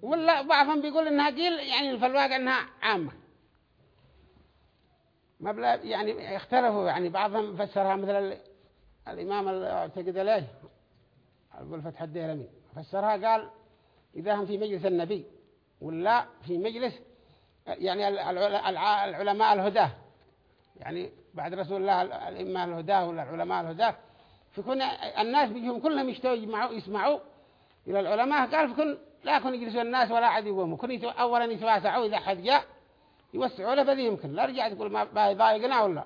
ولا بعضهم بيقول إنها قيل يعني في الواقع إنها عامة. ما بلا يعني اختلفوا يعني بعضهم فسرها مثل الإمام اعتقد عليه أقول فتح الدهرمي فسرها قال إذا هم في مجلس النبي ولا في مجلس يعني العلماء الهداة. يعني بعد رسول الله الإمام الهداة ولا العلماء الهداة فكون الناس بيجهم كلهم يشتوا يجمعوا يسمعوا إلى العلماء. قال فكن لا يكون يجلسوا الناس ولا عاد يقوموا أولا يتواسعوا إذا حد جاء يوسعوا له فذي يمكن. لا رجع تقول ما يضايقنا ولا.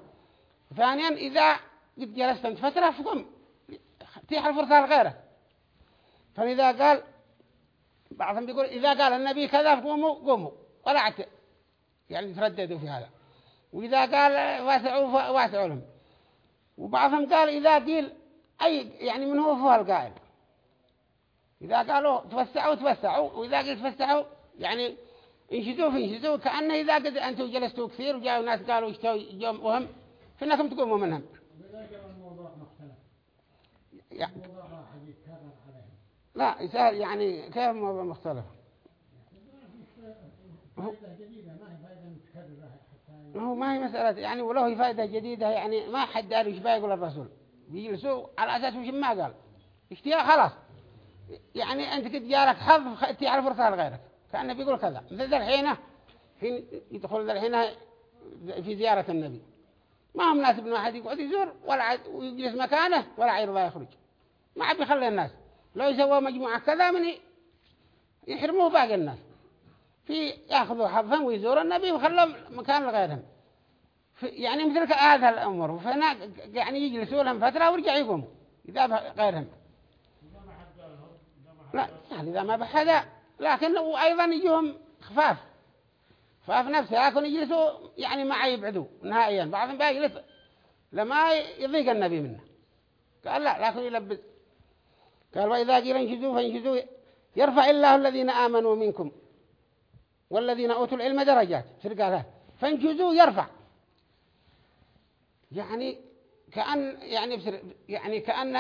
ثانيا إذا قد جلست أنت فترة فقم. تيح الفرصة لغيره. فإذا قال بعضهم بيقول إذا قال النبي كذا فقوموا قوموا. ولا عت يعني ترددوا في هذا. وإذا قال واسعوا واسعوا لهم. وبعضهم قال إذا قيل أي يعني من هو فوق القائل. إذا قالوا توسعوا توسعوا. وإذا قيل توسعوا يعني إنشدوا فانشدوا كأنه إذا قد أنتم جلستوا كثير وجاءوا ناس قالوا اشتوا يوم وهم فإنكم تقوموا منهم. لا يسأل يعني كيف الموضوع مختلف؟ هو ما هي مسألة يعني ولو هي فائدة جديدة يعني ما حد قال إيش بيقول الرسول؟ بيجلسوا على أساس وش ما قال؟ اشتياء خلاص. يعني أنت كنت جارك حظ تعرف فرصة لغيرك كأنه بيقول كذا مثل الحين حين يدخل الحين في زيارة النبي. ما هم ناس ابن واحد يقعد يزور ولا ويجلس مكانه ولا يرضى يخرج. ما عاد يخلي الناس. لو يسووا مجموعة كذا من يحرموه باقي الناس. في يأخذوا حظهم ويزوروا النبي وخلوا مكان لغيرهم. يعني مثل هذا الأمر. فهنا يعني يجلسوا لهم فترة ويرجع يقوموا إذا غيرهم. لا يعني إذا ما بحدا لكن أيضا يجوهم خفاف. خفاف نفسه لكن يجلسوا يعني ما يبعدوا نهائيا. بعضهم بيجلس لما يضيق النبي منه. قال لا لكن يلبس. قال وإذا قيل انشدوا فانشدوا يرفع الله الذين آمنوا منكم والذين أوتوا العلم درجات. فرقالها فانشدوا يرفع. يعني كأن يعني يعني كأن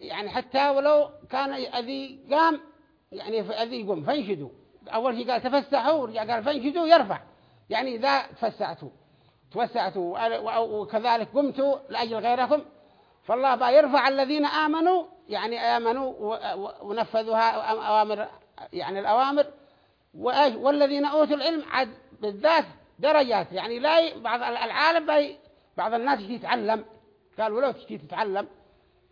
يعني حتى ولو كان أذي قام يعني يقوم فانشدوا. أول شيء قال تفسحوا ورجع قال فانشدوا يرفع. يعني إذا تفسعتوا توسعتوا وكذلك قمتوا لأجل غيركم. فالله بقى يرفع الذين آمنوا يعني آمنوا ونفذوا أوامر يعني الأوامر. والذين أوتوا العلم عد بالذات درجات. يعني لا بعض العالم بعض الناس يتعلم. قال ولو تشتي تتعلم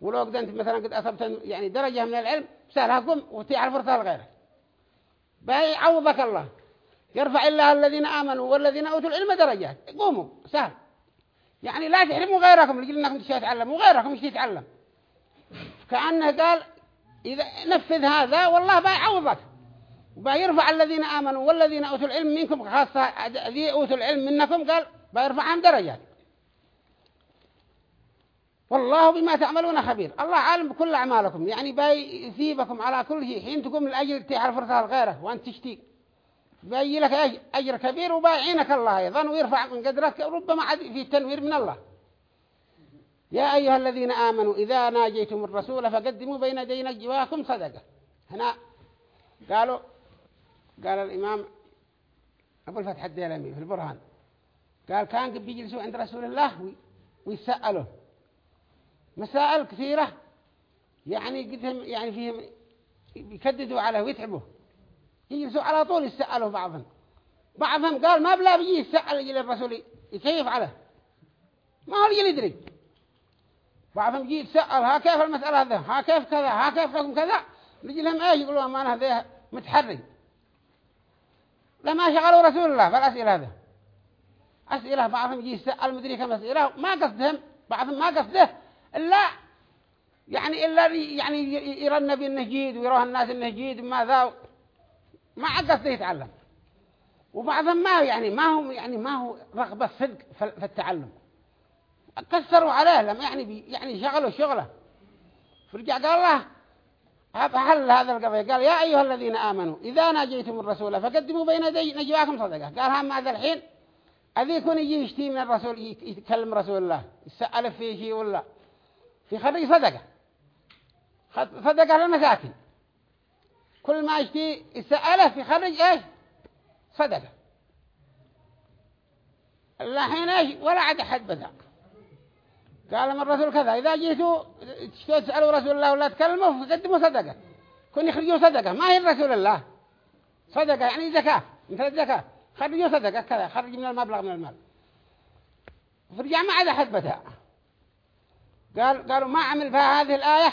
ولو قد أنت مثلا قد أصبت يعني درجة من العلم سهلها قم وتعرف فرصة لغيرك بأي عوضك الله. يرفع الله الذين آمنوا والذين أوتوا العلم درجات. قوموا سهل. يعني لا تحرموا غيركم لجل أنكم تتعلموا وغيركم يتعلم كأنه قال إذا نفذ هذا والله بيعوضك وبيرفع الذين آمنوا والذين أوتوا العلم منكم خاصة ذي أوتوا العلم منكم قال بيرفعهم درجات. والله بما تعملون خبير. الله عالم بكل أعمالكم. يعني بيثيبكم على كل شيء. حين تقوم الأجر تعرف رسال غيره وأنت تشتي بيجي لك أجر كبير وبايعينك الله. أيضا ويرفع من قدرك ربما في تنوير من الله. يا أيها الذين آمنوا إذا ناجيتم الرسول فقدموا بين يدي نجواكم صدقة. هنا قالوا قال الإمام أبو الفتح الديلمي في البرهان قال كان بيجلسوا عند رسول الله ويسألوا مسائل كثيرة. يعني قدهم يعني فيهم يكددوا عليه ويتعبوا يجلسوا على طول يسألوا بعضهم. بعضهم قال ما بلا بيجي يسأل يجي للرسول يكيف عليه. ما هو يجي يدري. بعضهم يجي يسأل ها كيف المسألة هذا ها كيف كذا؟ ها كيف حكم كذا؟ نجي لهم إيش يقولوا ما أنا هذا متحرك لما شغلوا رسول الله فالأسئلة هذا أسئلة بعضهم يجي يسأل مدري كم أسئلة. ما قصدهم. بعضهم ما قصده. إلا يعني إلا يعني يرى النبي إنه جيد ويراه الناس إنه جيد وماذا ما قصده يتعلم. وبعضهم ما يعني ما هو يعني ما هو رغبة صدق في التعلم. كسروا عليه لما يعني يعني شغلوا شغله. فرجع قال الله حل هذا القضية قال يا أيها الذين آمنوا إذا ناجيتم الرسول فقدموا بين يدي نجواكم صدقة. قال هم هذا الحين؟ أذي يكون يجي يشتي من الرسول يتكلم رسول الله يسأل في شيء ولا في خرج صدقة. صدقة للمساكين كل ما يشتي يسأله في خرج إيش؟ صدقة. الحين إيش؟ ولا عاد أحد بدأ. قال من الرسول كذا إذا جيتوا تسألوا رسول الله ولا تكلموا فقدموا صدقة. كن يخرجوا صدقة. ما هي رسول الله؟ صدقة يعني زكاة. مثل الزكاة. خرجوا صدقة كذا خرج من المبلغ من المال. فرجع ما عاد أحد بتاع قال قالوا ما عمل فيها هذه الآية.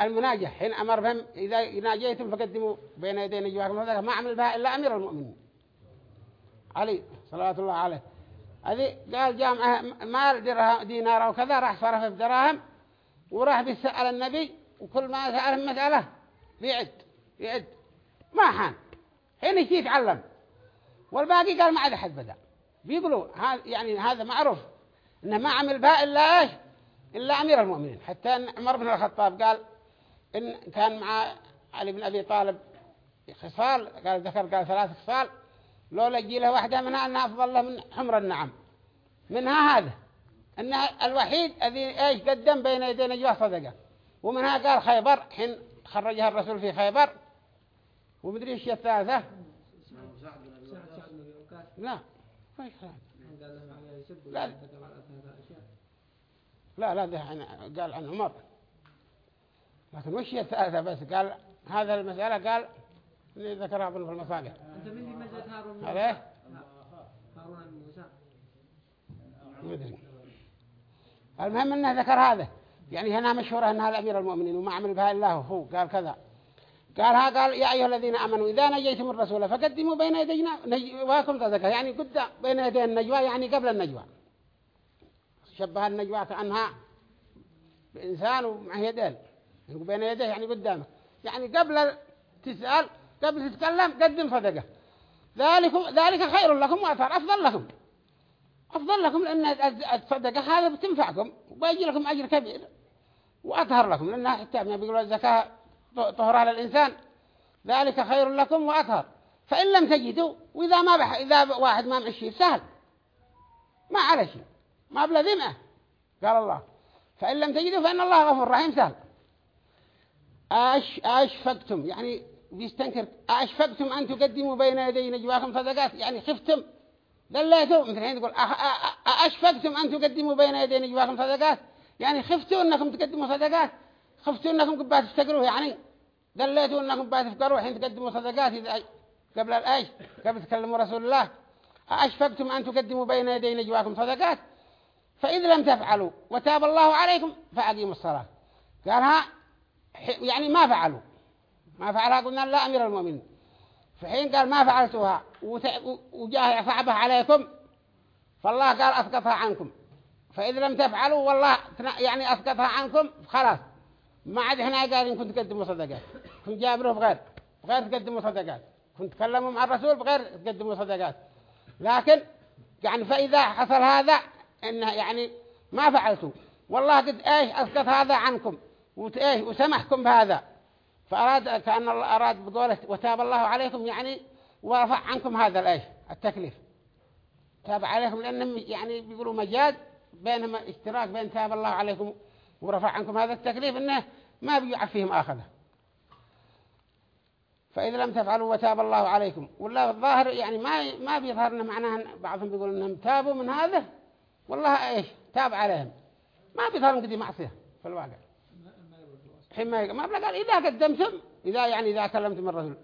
المناجح حين أمر بهم إذا ناجيتم فقدموا بين يدي نجواكم. ما عمل بها إلا أمير المؤمنين. علي صلوات الله عليه. هذه قال جامعة مال دينار وكذا راح صرف في دراهم وراح بيسأل النبي وكل ما سأله مسألة بيعد يعد ما حان. حين يجي يتعلم. والباقي قال ما عاد أحد بدأ. بيقولوا هذا يعني هذا معروف إنه ما عمل بها إلا إيش؟ إلا أمير المؤمنين. حتى أن عمر بن الخطاب قال إن كان مع علي بن أبي طالب خصال قال ذكر قال ثلاث خصال لو لقي له واحدة منها أنها أفضل له من حمر النعم. منها هذا؟ أنها الوحيد الذي إيش قدم بين يدي نجوى صدقة. ومنها قال خيبر حين خرجها الرسول في خيبر. ومدري إيش الثالثة؟ لا لا. لا لا ده قال عن عمر لكن وش الثالثة بس؟ قال هذا المسألة قال اللي ذكرها ابن في المصالح أنت من دي مجد هارون؟ عليه هارون موسى. مدري المهم أنه ذكر هذا. يعني هنا مشهورة انها الامير المؤمنين وما عمل بها إلا هو قال كذا. قالها قال يا أيها الذين آمنوا إذا نجيتم الرسول فقدموا بين يدينا نجواكم صدقه يعني قدام بين يدي النجوى يعني قبل النجوى. شبه النجوى كانها بانسان ومعه يدين بين يديه يعني قدامه. يعني قبل تسأل قبل تتكلم قدم صدقة. ذلك ذلك خير لكم وأثر أفضل لكم. أفضل لكم لأن الصدقة هذا بتنفعكم وبيجي لكم أجر كبير وأطهر لكم. لأنها حتى بيقولوا الزكاة طهرها للإنسان ذلك خير لكم وأطهر. فإن لم تجدوا وإذا ما بح إذا واحد ما معشي سهل. ما على شيء. ما بلا ذمة قال الله. فإن لم تجدوا فإن الله غفور رحيم. سهل. أش أشفقتم. يعني بيستنكر أشفقتم أن تقدموا بين يدي نجواكم صدقات يعني خفتم. دليتوا مثل حين تقول أشفقتم أن تقدموا بين يدي نجواكم صدقات يعني خفتوا أنكم تقدموا صدقات خفتوا أنكم قبات تفتقروا يعني دليتوا أنكم قبات تفتقروا حين تقدموا صدقات قبل الآيش قبل تكلموا رسول الله. أشفقتم أن تقدموا بين يدي نجواكم صدقات فإذا لم تفعلوا وتاب الله عليكم فأقيموا الصلاة. قالها يعني ما فعلوا. ما فعلها قلنا لا أمير المؤمنين. في حين قال ما فعلتها وجاه صعبه عليكم فالله قال أسقطها عنكم. فإذا لم تفعلوا والله يعني أسقطها عنكم خلاص. ما عاد هنا قال إن كنت تقدموا صدقات. كنت جابروه بغير بغير تقدموا صدقات. كنت تكلموا مع الرسول بغير تقدموا صدقات. لكن يعني فإذا حصل هذا إنه يعني ما فعلتوا. والله قد إيش أسقط هذا عنكم وإيش وسمحكم بهذا. فأراد كأن الله أراد بقوله وتاب الله عليكم يعني ورفع عنكم هذا الإيش التكليف. تاب عليكم لأنهم يعني بيقولوا مجاد بينهم اشتراك بين تاب الله عليكم ورفع عنكم هذا التكليف إنه ما بيقع فيهم آخذه. فإذا لم تفعلوا وتاب الله عليكم. ولا الظاهر يعني ما ما بيظهر إنه معناه بعضهم بيقول إنهم تابوا من هذا. والله إيش؟ تاب عليهم. ما بيظهر إن معصية في الواقع. حين ما ما بلا قال إذا قدمتم إذا يعني إذا كلمتم الرسول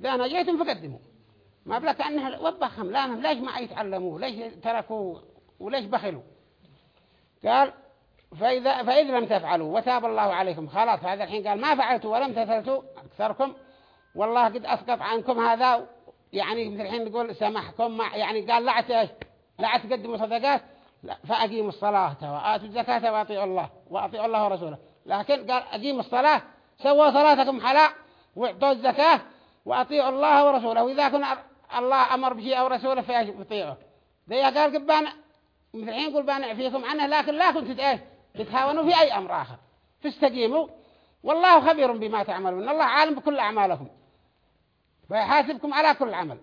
إذا نجيتم فقدموا. ما بلا كأنها وبخهم لانهم ليش ما يتعلموا؟ ليش تركوا؟ وليش بخلوا؟ قال فإذا, فإذا لم تفعلوا وتاب الله عليكم. خلاص هذا الحين قال ما فعلتوا ولم تفعلوا أكثركم. والله قد أسقط عنكم هذا. يعني مثل الحين نقول سمحكم يعني قال لا لا تقدموا صدقات. لا فأقيموا الصلاة وآتوا الزكاة وأطيعوا الله وأطيعوا الله ورسوله. لكن قال أقيموا الصلاة سووا صلاتكم حلاء وإعطوا الزكاة وأطيعوا الله ورسوله. وإذا كان الله أمر بشيء أو رسوله فأطيعوا ذي قال قبان مثل الحين يقول بانع فيكم عنه لكن لا كنت تتهاونوا في أي أمر آخر. فاستقيموا. والله خبير بما تعملون. الله عالم بكل أعمالكم. ويحاسبكم على كل عمل.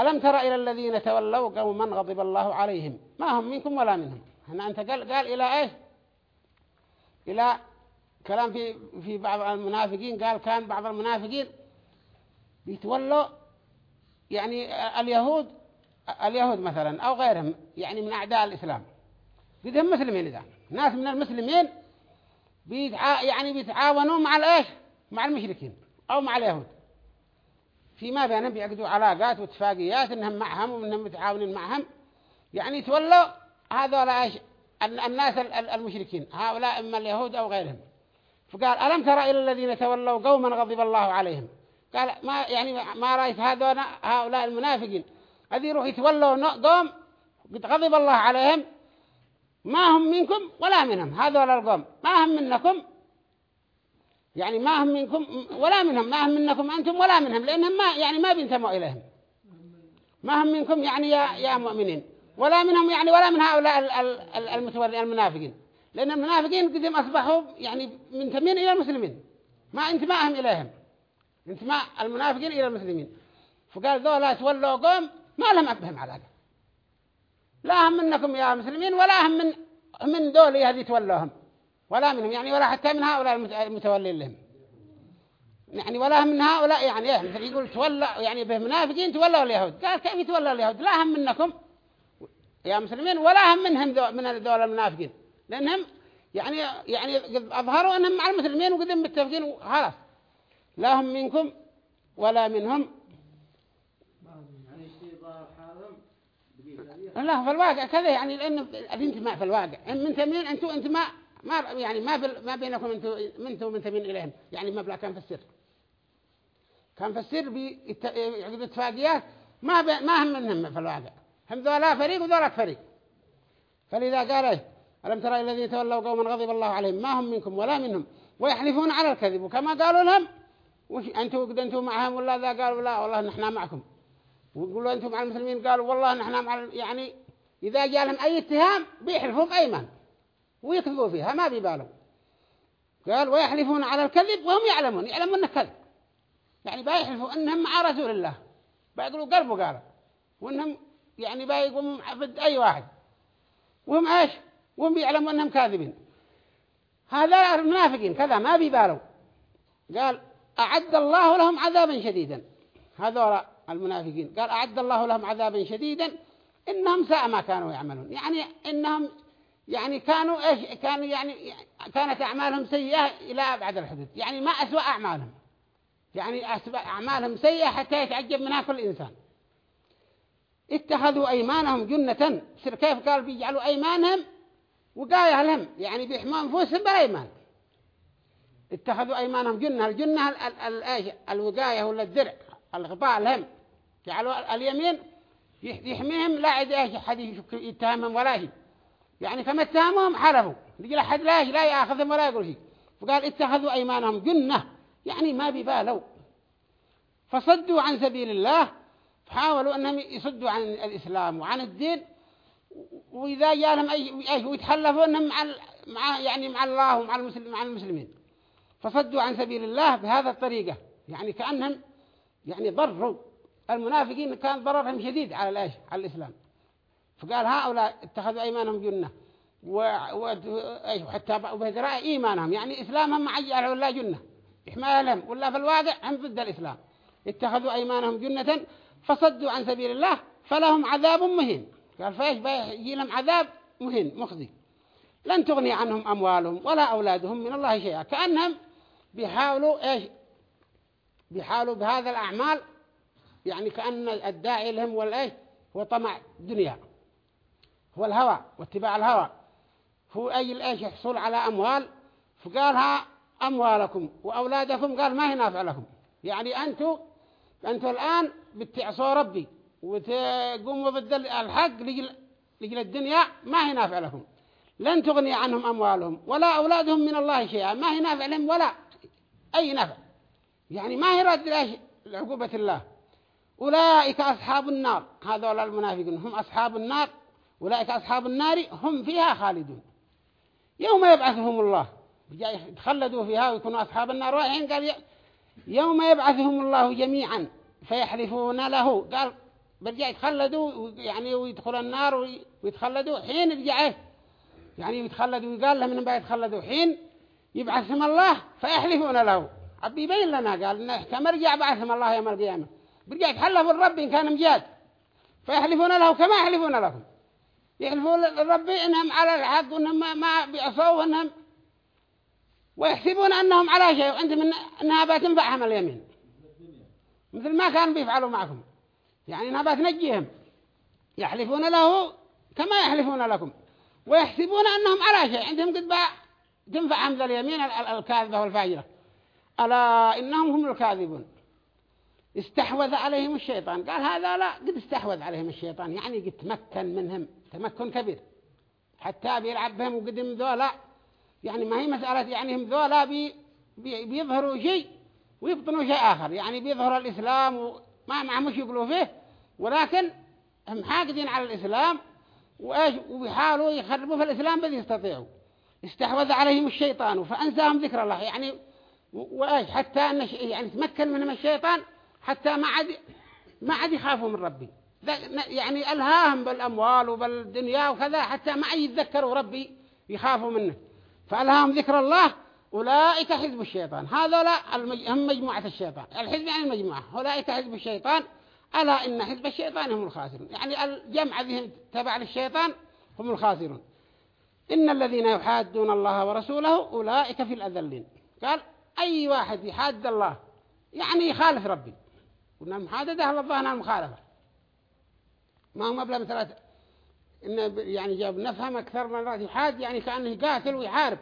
ألم تر إلى الذين تولوا قوما غضب الله عليهم؟ ما هم منكم ولا منهم. هنا أنت قال, قال إلى إيش؟ إلى كلام في في بعض المنافقين. قال كان بعض المنافقين بيتولوا يعني اليهود اليهود مثلا أو غيرهم يعني من أعداء الإسلام. قدهم مسلمين إذا. ناس من المسلمين بيتع... يعني بيتعاونوا مع الإيش؟ مع المشركين أو مع اليهود. فيما بينهم بيعقدوا علاقات واتفاقيات إنهم معهم وإنهم متعاونين معهم. يعني يتولوا هذول الناس المشركين هؤلاء إما اليهود أو غيرهم. فقال ألم ترى إلى الذين تولوا قوما غضب الله عليهم؟ قال ما يعني ما رأيت هذول هؤلاء المنافقين. هذه يروح يتولوا قوم قد غضب الله عليهم ما هم منكم ولا منهم. هذول القوم ما هم منكم يعني ما هم منكم ولا منهم ما هم منكم أنتم ولا منهم لأنهم ما يعني ما بينتموا إليهم. ما هم منكم يعني يا يا مؤمنين ولا منهم يعني ولا من هؤلاء المتولي المنافقين لأن المنافقين قدم أصبحوا يعني منتمين إلى المسلمين. ما انتماءهم إليهم انتماء المنافقين إلى المسلمين. فقال ذولا تولوا قوم ما لهم بهم علاقة لا هم منكم يا مسلمين ولا هم من من دول هذه تولوهم. ولا منهم يعني ولا حتى من هؤلاء المتولين لهم. يعني ولا هم من هؤلاء يعني إيه مثل يقول تولى يعني به منافقين تولوا اليهود. قال كيف يتولى اليهود؟ لا هم منكم يا مسلمين ولا هم منهم دو من الدول المنافقين. لأنهم يعني يعني أظهروا أنهم مع المسلمين وقدم متفقين وخلاص. لا هم منكم ولا منهم. لا في الواقع كذا يعني لأن الانتماء في الواقع. من تمين أنتوا انتماء ما يعني ما ما بينكم أنتوا منتوا منتمين إليهم. يعني بلا كان في السر. كان في السر بيعقدوا اتفاقيات ما ما هم منهم في الواقع. هم ذولا فريق وذولا فريق. فلذا قال إيه؟ ألم ترى الذين تولوا قوما غضب الله عليهم؟ ما هم منكم ولا منهم. ويحلفون على الكذب. وكما قالوا لهم وش أنتوا أنتوا معهم ولا ذا؟ قالوا لا والله نحن معكم. ويقولوا أنتم مع المسلمين؟ قالوا والله نحن مع يعني إذا جاء لهم أي اتهام بيحلفوا بأيمان ويكذبوا فيها ما بيبالوا قال ويحلفون على الكذب وهم يعلمون يعلمون الكذب يعني بيحلفوا أنهم مع رسول الله. بيقولوا قلبوا قالوا وأنهم يعني بيقوم عبد أي واحد. وهم إيش؟ وهم بيعلموا أنهم كاذبين. هذا المنافقين كذا ما بيبالوا قال أعد الله لهم عذابا شديدا. هذول المنافقين. قال أعد الله لهم عذابا شديدا إنهم ساء ما كانوا يعملون. يعني إنهم يعني كانوا إيش كانوا يعني كانت أعمالهم سيئة إلى أبعد الحدود يعني ما أسوأ أعمالهم. يعني أعمالهم سيئة حتى يتعجب منها كل إنسان. اتخذوا أيمانهم جنة. سر كيف قال؟ بيجعلوا أيمانهم وقاية لهم. يعني بيحموا أنفسهم بالأيمان اتخذوا أيمانهم جنة. الجنة الوقاية ولا الدرع الغطاء لهم. جعلوا اليمين يحميهم. لا عد إيش حد يتهمهم ولا شيء يعني كما اتهمهم حلفوا. يجي لحد لا لا يأخذهم ولا يقول شيء. فقال اتخذوا أيمانهم جنة. يعني ما ببالوا. فصدوا عن سبيل الله. حاولوا أنهم يصدوا عن الإسلام وعن الدين. وإذا جاء لهم أي ويتحلفوا أنهم مع مع يعني مع الله ومع المسلم مع المسلمين. فصدوا عن سبيل الله بهذا الطريقة. يعني كأنهم يعني ضروا. المنافقين كان ضررهم شديد على الإيش على الإسلام. فقال هؤلاء اتخذوا أيمانهم جنة. وحتى وبهدراء إيمانهم. يعني إسلامهم مع جعله ولا جنة. إحماء لهم ولا في الواقع هم ضد الإسلام. اتخذوا أيمانهم جنة فصدوا عن سبيل الله فلهم عذاب مهين. قال فايش بيجي لهم عذاب مهين مخزي. لن تغني عنهم أموالهم ولا أولادهم من الله شيئا. كأنهم بيحاولوا إيش؟ بيحاولوا بهذا الأعمال يعني كأن الداعي لهم والإيش هو طمع الدنيا هو الهوى واتباع الهوى. هو أي الإيش يحصل على أموال فقالها أموالكم وأولادكم قال ما هي نافع لكم. يعني أنتوا أنتوا الآن بتعصوا ربي وتقوموا ضد الحق لجل الدنيا ما هي نافع لكم. لن تغني عنهم أموالهم ولا أولادهم من الله شيئا. ما هي نافع لهم ولا أي نفع. يعني ما هي رد لعقوبة الله. أولئك أصحاب النار. هذول المنافقون هم أصحاب النار. أولئك أصحاب النار هم فيها خالدون. يوم يبعثهم الله. يتخلدوا فيها ويكونوا أصحاب النار. رايحين قال يوم يبعثهم الله جميعا فيحلفون له. قال برجع يتخلدوا يعني ويدخل النار ويتخلدوا. حين رجعه يعني يتخلدوا. ويقال لهم إنهم يتخلدوا حين يبعثهم الله فيحلفون له. عبي يبين لنا قال إنه كما رجع بعثهم الله يوم القيامة. برجع يتحلفوا الرب إن كان مجاد. فيحلفون له كما يحلفون لكم يحلفون الرب إنهم على الحق وإنهم ما بيعصوا وإنهم ويحسبون أنهم على شيء وعندهم أنها بتنفعهم اليمين. مثل ما كانوا بيفعلوا معكم. يعني أنها بتنجيهم يحلفون له كما يحلفون لكم. ويحسبون أنهم على شيء. عندهم قد تنفعهم ذا اليمين الكاذبة والفاجرة. ألا إنهم هم الكاذبون. استحوذ عليهم الشيطان. قال هذا لا قد استحوذ عليهم الشيطان. يعني قد تمكن منهم. تمكن كبير. حتى بيلعب بهم وقدم ذولا. يعني ما هي مسألة يعني هم ذولا بي بي بيظهروا شيء ويبطنوا شيء آخر. يعني بيظهر الإسلام وما ما مش يقولوا فيه ولكن هم حاقدين على الإسلام وإيش؟ وبيحاولوا يخربوا في الإسلام بذي يستطيعوا. استحوذ عليهم الشيطان فأنساهم ذكر الله. يعني وإيش؟ حتى أن يعني تمكن منهم الشيطان حتى ما عاد ما عاد يخافوا من ربي. يعني ألهاهم بالأموال وبالدنيا وكذا حتى ما يتذكروا ربي يخافوا منه. فألهاهم ذكر الله أولئك حزب الشيطان. هذا لا هم مجموعة الشيطان. الحزب يعني المجموعة أولئك حزب الشيطان. ألا إن حزب الشيطان هم الخاسرون. يعني الجمع ذهم تبع للشيطان هم الخاسرون. إن الذين يحادون الله ورسوله أولئك في الأذلين. قال أي واحد يحاد الله يعني يخالف ربي. قلنا المحاددة لفظنا المخالفة ما هو مبلغ مثلا إن يعني جاب نفهم أكثر من رأي يحاد يعني كأنه قاتل ويحارب.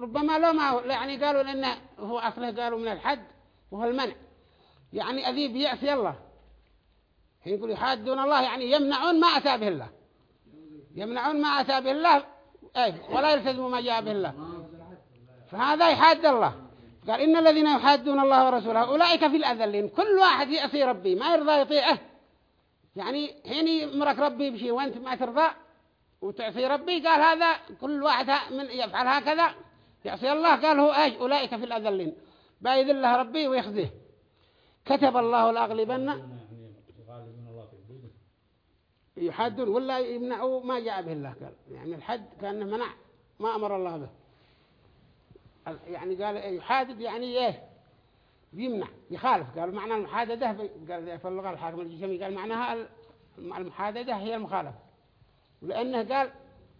ربما لو ما يعني قالوا لأنه هو أصله قالوا من الحد وهو المنع. يعني أذيب يأسي الله حين يقول يحادون الله يعني يمنعون ما أتى به الله. يمنعون ما أتى به الله أي ولا يلتزموا ما جاء به الله. فهذا يحاد الله. قال إن الذين يحادون الله ورسوله أولئك في الأذلين. كل واحد يأسي ربي ما يرضى يطيعه. يعني حين يمرك ربي بشيء وانت ما ترضى وتعصي ربي قال هذا كل واحد من يفعل هكذا. يعصي الله قال هو إيش؟ أولئك في الأذلين. بأيذ الله ربي ويخزيه. كتب الله الأغلبن يحدون ولا يمنعوا ما جاء به الله قال. يعني الحد كأنه منع ما أمر الله به. يعني قال يحادد يعني إيه؟ بيمنع يخالف. قال معنى المحاددة قال في اللغة الحاكم الجسمي قال معناها المحاددة هي المخالفة. لأنه قال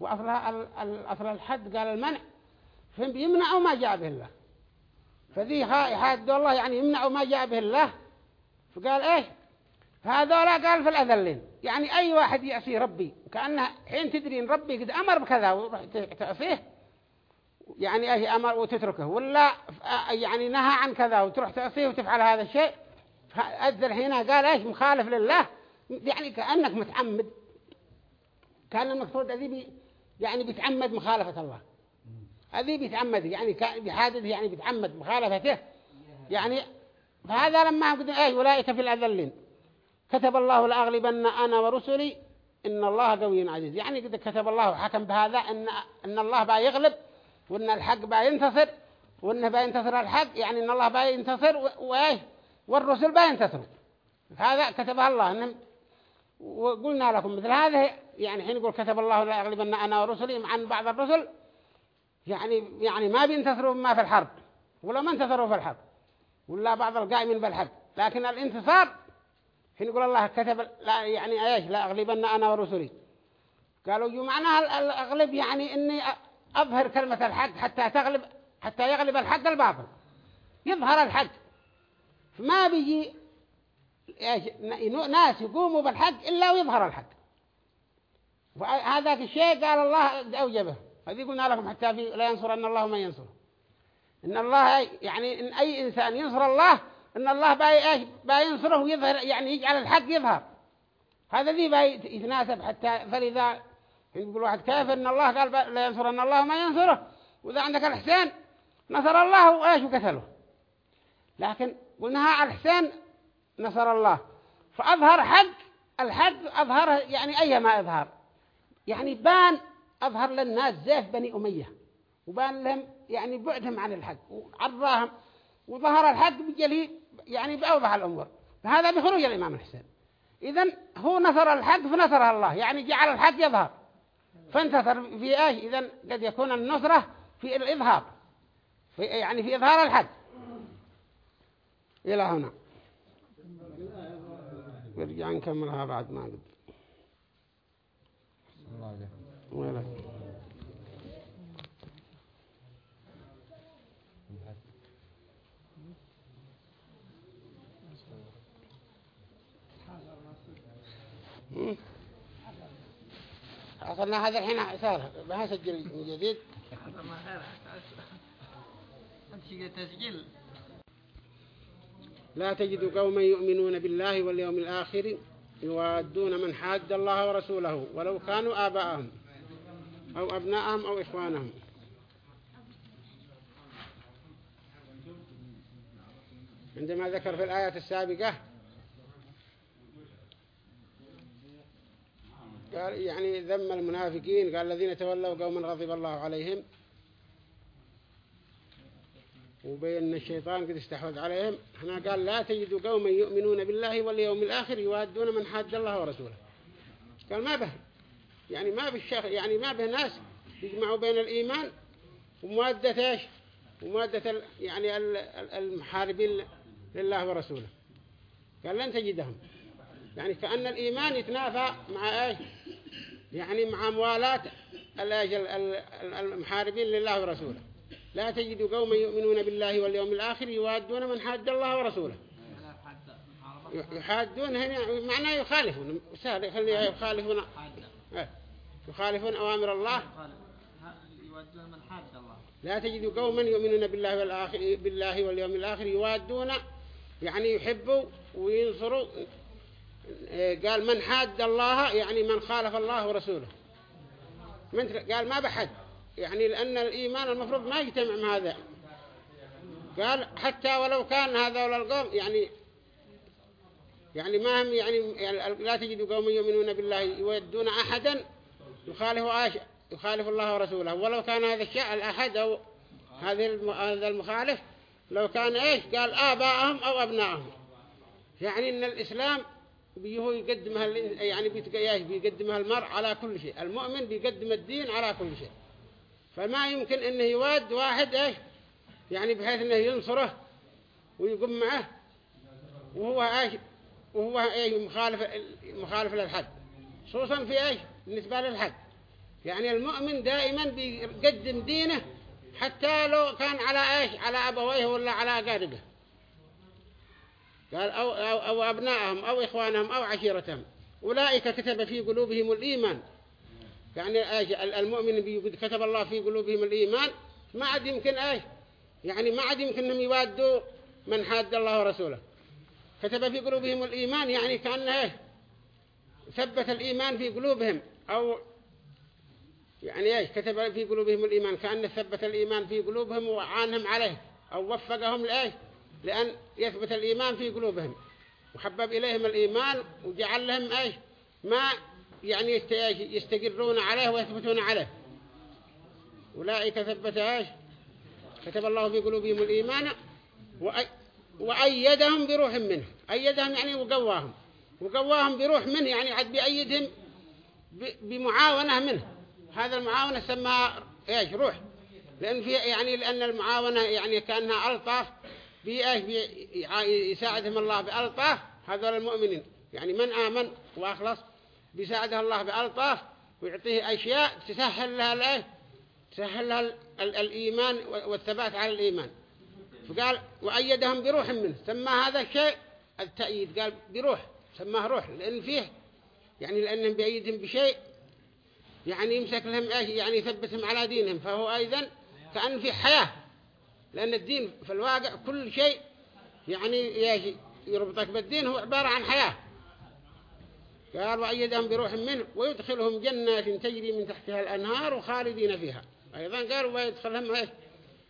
وأصلها الأصل الحد قال المنع. فهم بيمنعوا ما جاء به الله. فذي يحاد الله يعني يمنعوا ما جاء به الله. فقال إيش؟ هذا قال في الأذلين. يعني أي واحد يعصي ربي كأنه حين تدرين ربي قد أمر بكذا وروح تعصيه يعني إيش أمر وتتركه ولا يعني نهى عن كذا وتروح تعصيه وتفعل هذا الشيء أذل هنا قال إيش مخالف لله؟ يعني كأنك متعمد كأن المقصود هذه بي يعني بيتعمد مخالفة الله. هذه بيتعمد يعني بحادث يعني بيتعمد مخالفته. يعني فهذا لما إيش أولئك في الأذلين. كتب الله لأغلبن أنا ورسلي إن الله قوي عزيز. يعني كتب الله وحكم بهذا إن إن الله بقى يغلب وإن الحق بقى ينتصر وإنه بقى ينتصر الحق يعني إن الله بقى ينتصر وإيه؟ والرسل بقى ينتصروا. هذا كتبها الله. إنهم وقلنا لكم مثل هذا يعني حين يقول كتب الله لا يغلبن أنا ورسلي عن بعض الرسل يعني يعني ما بينتصروا ما في الحرب ولا ما انتصروا في الحرب ولا بعض القائمين بالحق. لكن الانتصار حين يقول الله كتب لا يعني إيش؟ لا اغلبن أنا ورسلي. قالوا يو معناها الأغلب يعني إني اظهر كلمة الحق حتى تغلب حتى يغلب الحق الباطل. يظهر الحق. فما بيجي ناس يقوموا بالحق إلا ويظهر الحق. وهذا الشيء قال الله أوجبه. هذه قلنا لكم حتى في لا ينصر أن الله ما ينصر إن الله يعني إن أي إنسان ينصر الله إن الله باي باي ينصره ويظهر يعني يجعل الحق يظهر. هذا ذي باي يتناسب حتى فلذا يقول واحد كيف إن الله قال لا ينصر أن الله ما ينصره؟ وإذا عندك الحسين نصر الله وإيش وقتله؟ لكن قلناها على الحسين نصر الله. فأظهر حق الحق أظهر يعني أي ما إظهار يعني بان أظهر للناس زيف بني أمية وبان لهم يعني بعدهم عن الحق وعراهم وظهر الحق بجلي يعني بأوضح الأمور. فهذا بخروج الإمام الحسين. إذن هو نصر الحق فنصرها الله يعني جعل الحق يظهر. فانتصر في إيش إذن قد يكون النصرة في الإظهار في يعني في إظهار الحق إلى هنا. نرجع نكملها بعد ما قد ولا أخذنا هذا الحين صار بهسجل من جديد؟ لا تجد قوما يؤمنون بالله واليوم الآخر يوادون من حاد الله ورسوله ولو كانوا آباءهم أو أبناءهم أو إخوانهم. عندما ذكر في الآية السابقة قال يعني ذم المنافقين قال الذين تولوا قوما غضب الله عليهم. وبين الشيطان قد استحوذ عليهم. هنا قال لا تجد قوما يؤمنون بالله واليوم الآخر يوادون من حاد الله ورسوله. قال ما به؟ يعني ما بالشيخ يعني ما به ناس يجمعوا بين الإيمان وموادة إيش؟ وموادة يعني المحاربين لله ورسوله. قال لن تجدهم. يعني كأن الإيمان يتنافى مع إيش؟ يعني مع موالاة المحاربين لله ورسوله. لا تجد قوما يؤمنون بالله واليوم الآخر يوادون من حاد الله ورسوله. يحادون هنا معناه يخالفون. سهل يخليها يخالفون. إيه. يخالفون أوامر الله. لا تجد قوما يؤمنون بالله والآخر بالله واليوم الآخر يوادون يعني يحبوا وينصروا. قال من حاد الله يعني من خالف الله ورسوله. من قال ما بحد. يعني لأن الإيمان المفروض ما يجتمع مع هذا. قال حتى ولو كان هذا ولا القوم يعني يعني ما هم يعني, يعني لا تجد قوم يؤمنون بالله يودون أحدا يخالف يخالف الله ورسوله. ولو كان هذا الشيء الأحد أو هذا المخالف لو كان إيش؟ قال آباءهم أو أبنائهم يعني إن الإسلام بيهو يقدمها يعني بيقدمها المرء على كل شيء. المؤمن بيقدم الدين على كل شيء. فما يمكن إنه يواد واحد إيش يعني بحيث إنه ينصره ويقوم معه وهو إيش وهو إيش مخالف مخالف للحد خصوصا في إيش بالنسبة للحد يعني المؤمن دائما بيقدم دينه حتى لو كان على إيش على أبويه ولا على قاربه. قال أو, أو, أو أبنائهم أو إخوانهم أو عشيرتهم. أولئك كتب في قلوبهم الإيمان. يعني المؤمن كتب الله في قلوبهم الإيمان. ما عاد يمكن إيش؟ يعني ما عاد يمكن إنهم يوادوا من حاد الله ورسوله. كتب في قلوبهم الإيمان يعني كأنه ثبت الإيمان في قلوبهم. أو يعني إيش؟ كتب في قلوبهم الإيمان كأنه ثبت الإيمان في قلوبهم وعانهم عليه. أو وفقهم لإيش؟ لأن يثبت الإيمان في قلوبهم. وحبب إليهم الإيمان وجعل لهم إيش؟ ما يعني يست- يستقرون عليه ويثبتون عليه. أولئك ثبت إيش؟ كتب الله في قلوبهم الإيمان وأي وأيدهم بروح منه. أيدهم يعني وقواهم. وقواهم بروح منه يعني عاد بأيدهم بمعاونة منه. هذا المعاونة سماها إيش؟ روح. لأن في يعني لأن المعاونة يعني كأنها ألطاف بإيش بي- يساعدهم الله بألطاف هذول المؤمنين. يعني من آمن وأخلص بيساعده الله بألطاف ويعطيه أشياء تسهل لها الإيه تسهل لها ال- ال- الإيمان والثبات على الإيمان. فقال وأيدهم بروح منه. سمى هذا الشيء التأييد. قال بروح. سماه روح. لأن فيه يعني لأنهم بيأيدهم بشيء يعني يمسك لهم إيش؟ يعني يثبتهم على دينهم. فهو أيضا كأن في حياة. لأن الدين في الواقع كل شيء يعني يربطك بالدين هو عبارة عن حياة. قال وأيدهم بروح منه ويدخلهم جنات تجري من تحتها الأنهار وخالدين فيها. أيضا قال ويدخلهم إيش؟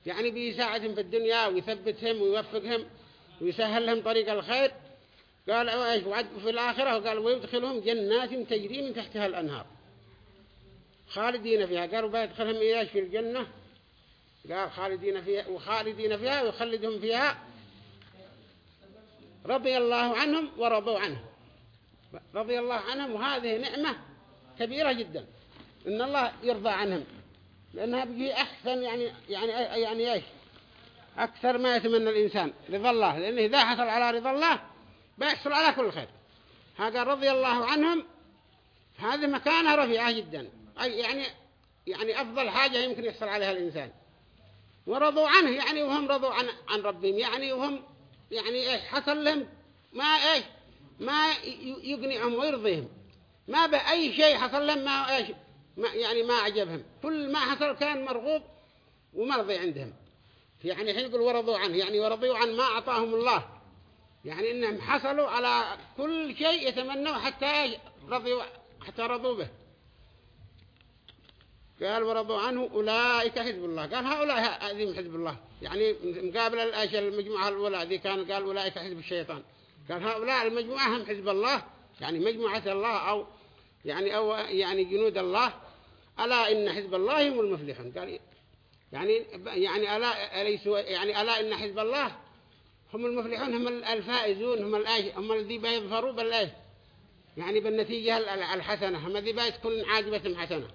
يعني بيساعدهم في الدنيا ويثبتهم ويوفقهم ويسهل لهم طريق الخير. قال إيش؟ وعد في الآخرة. قال ويدخلهم جنات تجري من تحتها الأنهار خالدين فيها. قالوا بيدخلهم إياش في الجنة. قال خالدين فيها وخالدين فيها ويخلدهم فيها. رضي الله عنهم ورضوا عنه. رضي الله عنهم وهذه نعمة كبيرة جدا. إن الله يرضى عنهم. لأنها بيجي أحسن يعني يعني يعني إيش؟ أكثر ما يتمنى الإنسان. رضا الله. لأنه إذا حصل على رضا الله بيحصل على كل خير. هذا رضي الله عنهم هذه مكانها رفيعة جدا. يعني يعني أفضل حاجة يمكن يحصل عليها الإنسان. ورضوا عنه يعني وهم رضوا عن عن ربهم. يعني وهم يعني إيش حصل لهم ما إيش ما يقنعهم ويرضيهم. ما بأي شيء حصل لهم ما إيش ما يعني ما عجبهم كل ما حصل كان مرغوب ومرضي عندهم. يعني حين يقول ورضوا عنه يعني ورضوا عن ما أعطاهم الله. يعني إنهم حصلوا على كل شيء يتمنوا حتى رضوا حتى رضوا به. قال ورضوا عنه أولئك حزب الله. قال هؤلاء هذه حزب الله. يعني مقابل الأشياء المجموعة الأولى ذي كان قال أولئك حزب الشيطان. قال هؤلاء المجموعة هم حزب الله. يعني مجموعة الله أو يعني أو يعني جنود الله. ألا إن حزب الله هم المفلحون. قال يعني يعني ألا أليسوا يعني ألا إن حزب الله هم المفلحون هم الفائزون هم الآج هم الذي بيظفروا بالآج يعني بالنتيجة الحسنة. هم الذي بتكون عاجبتهم حسنة.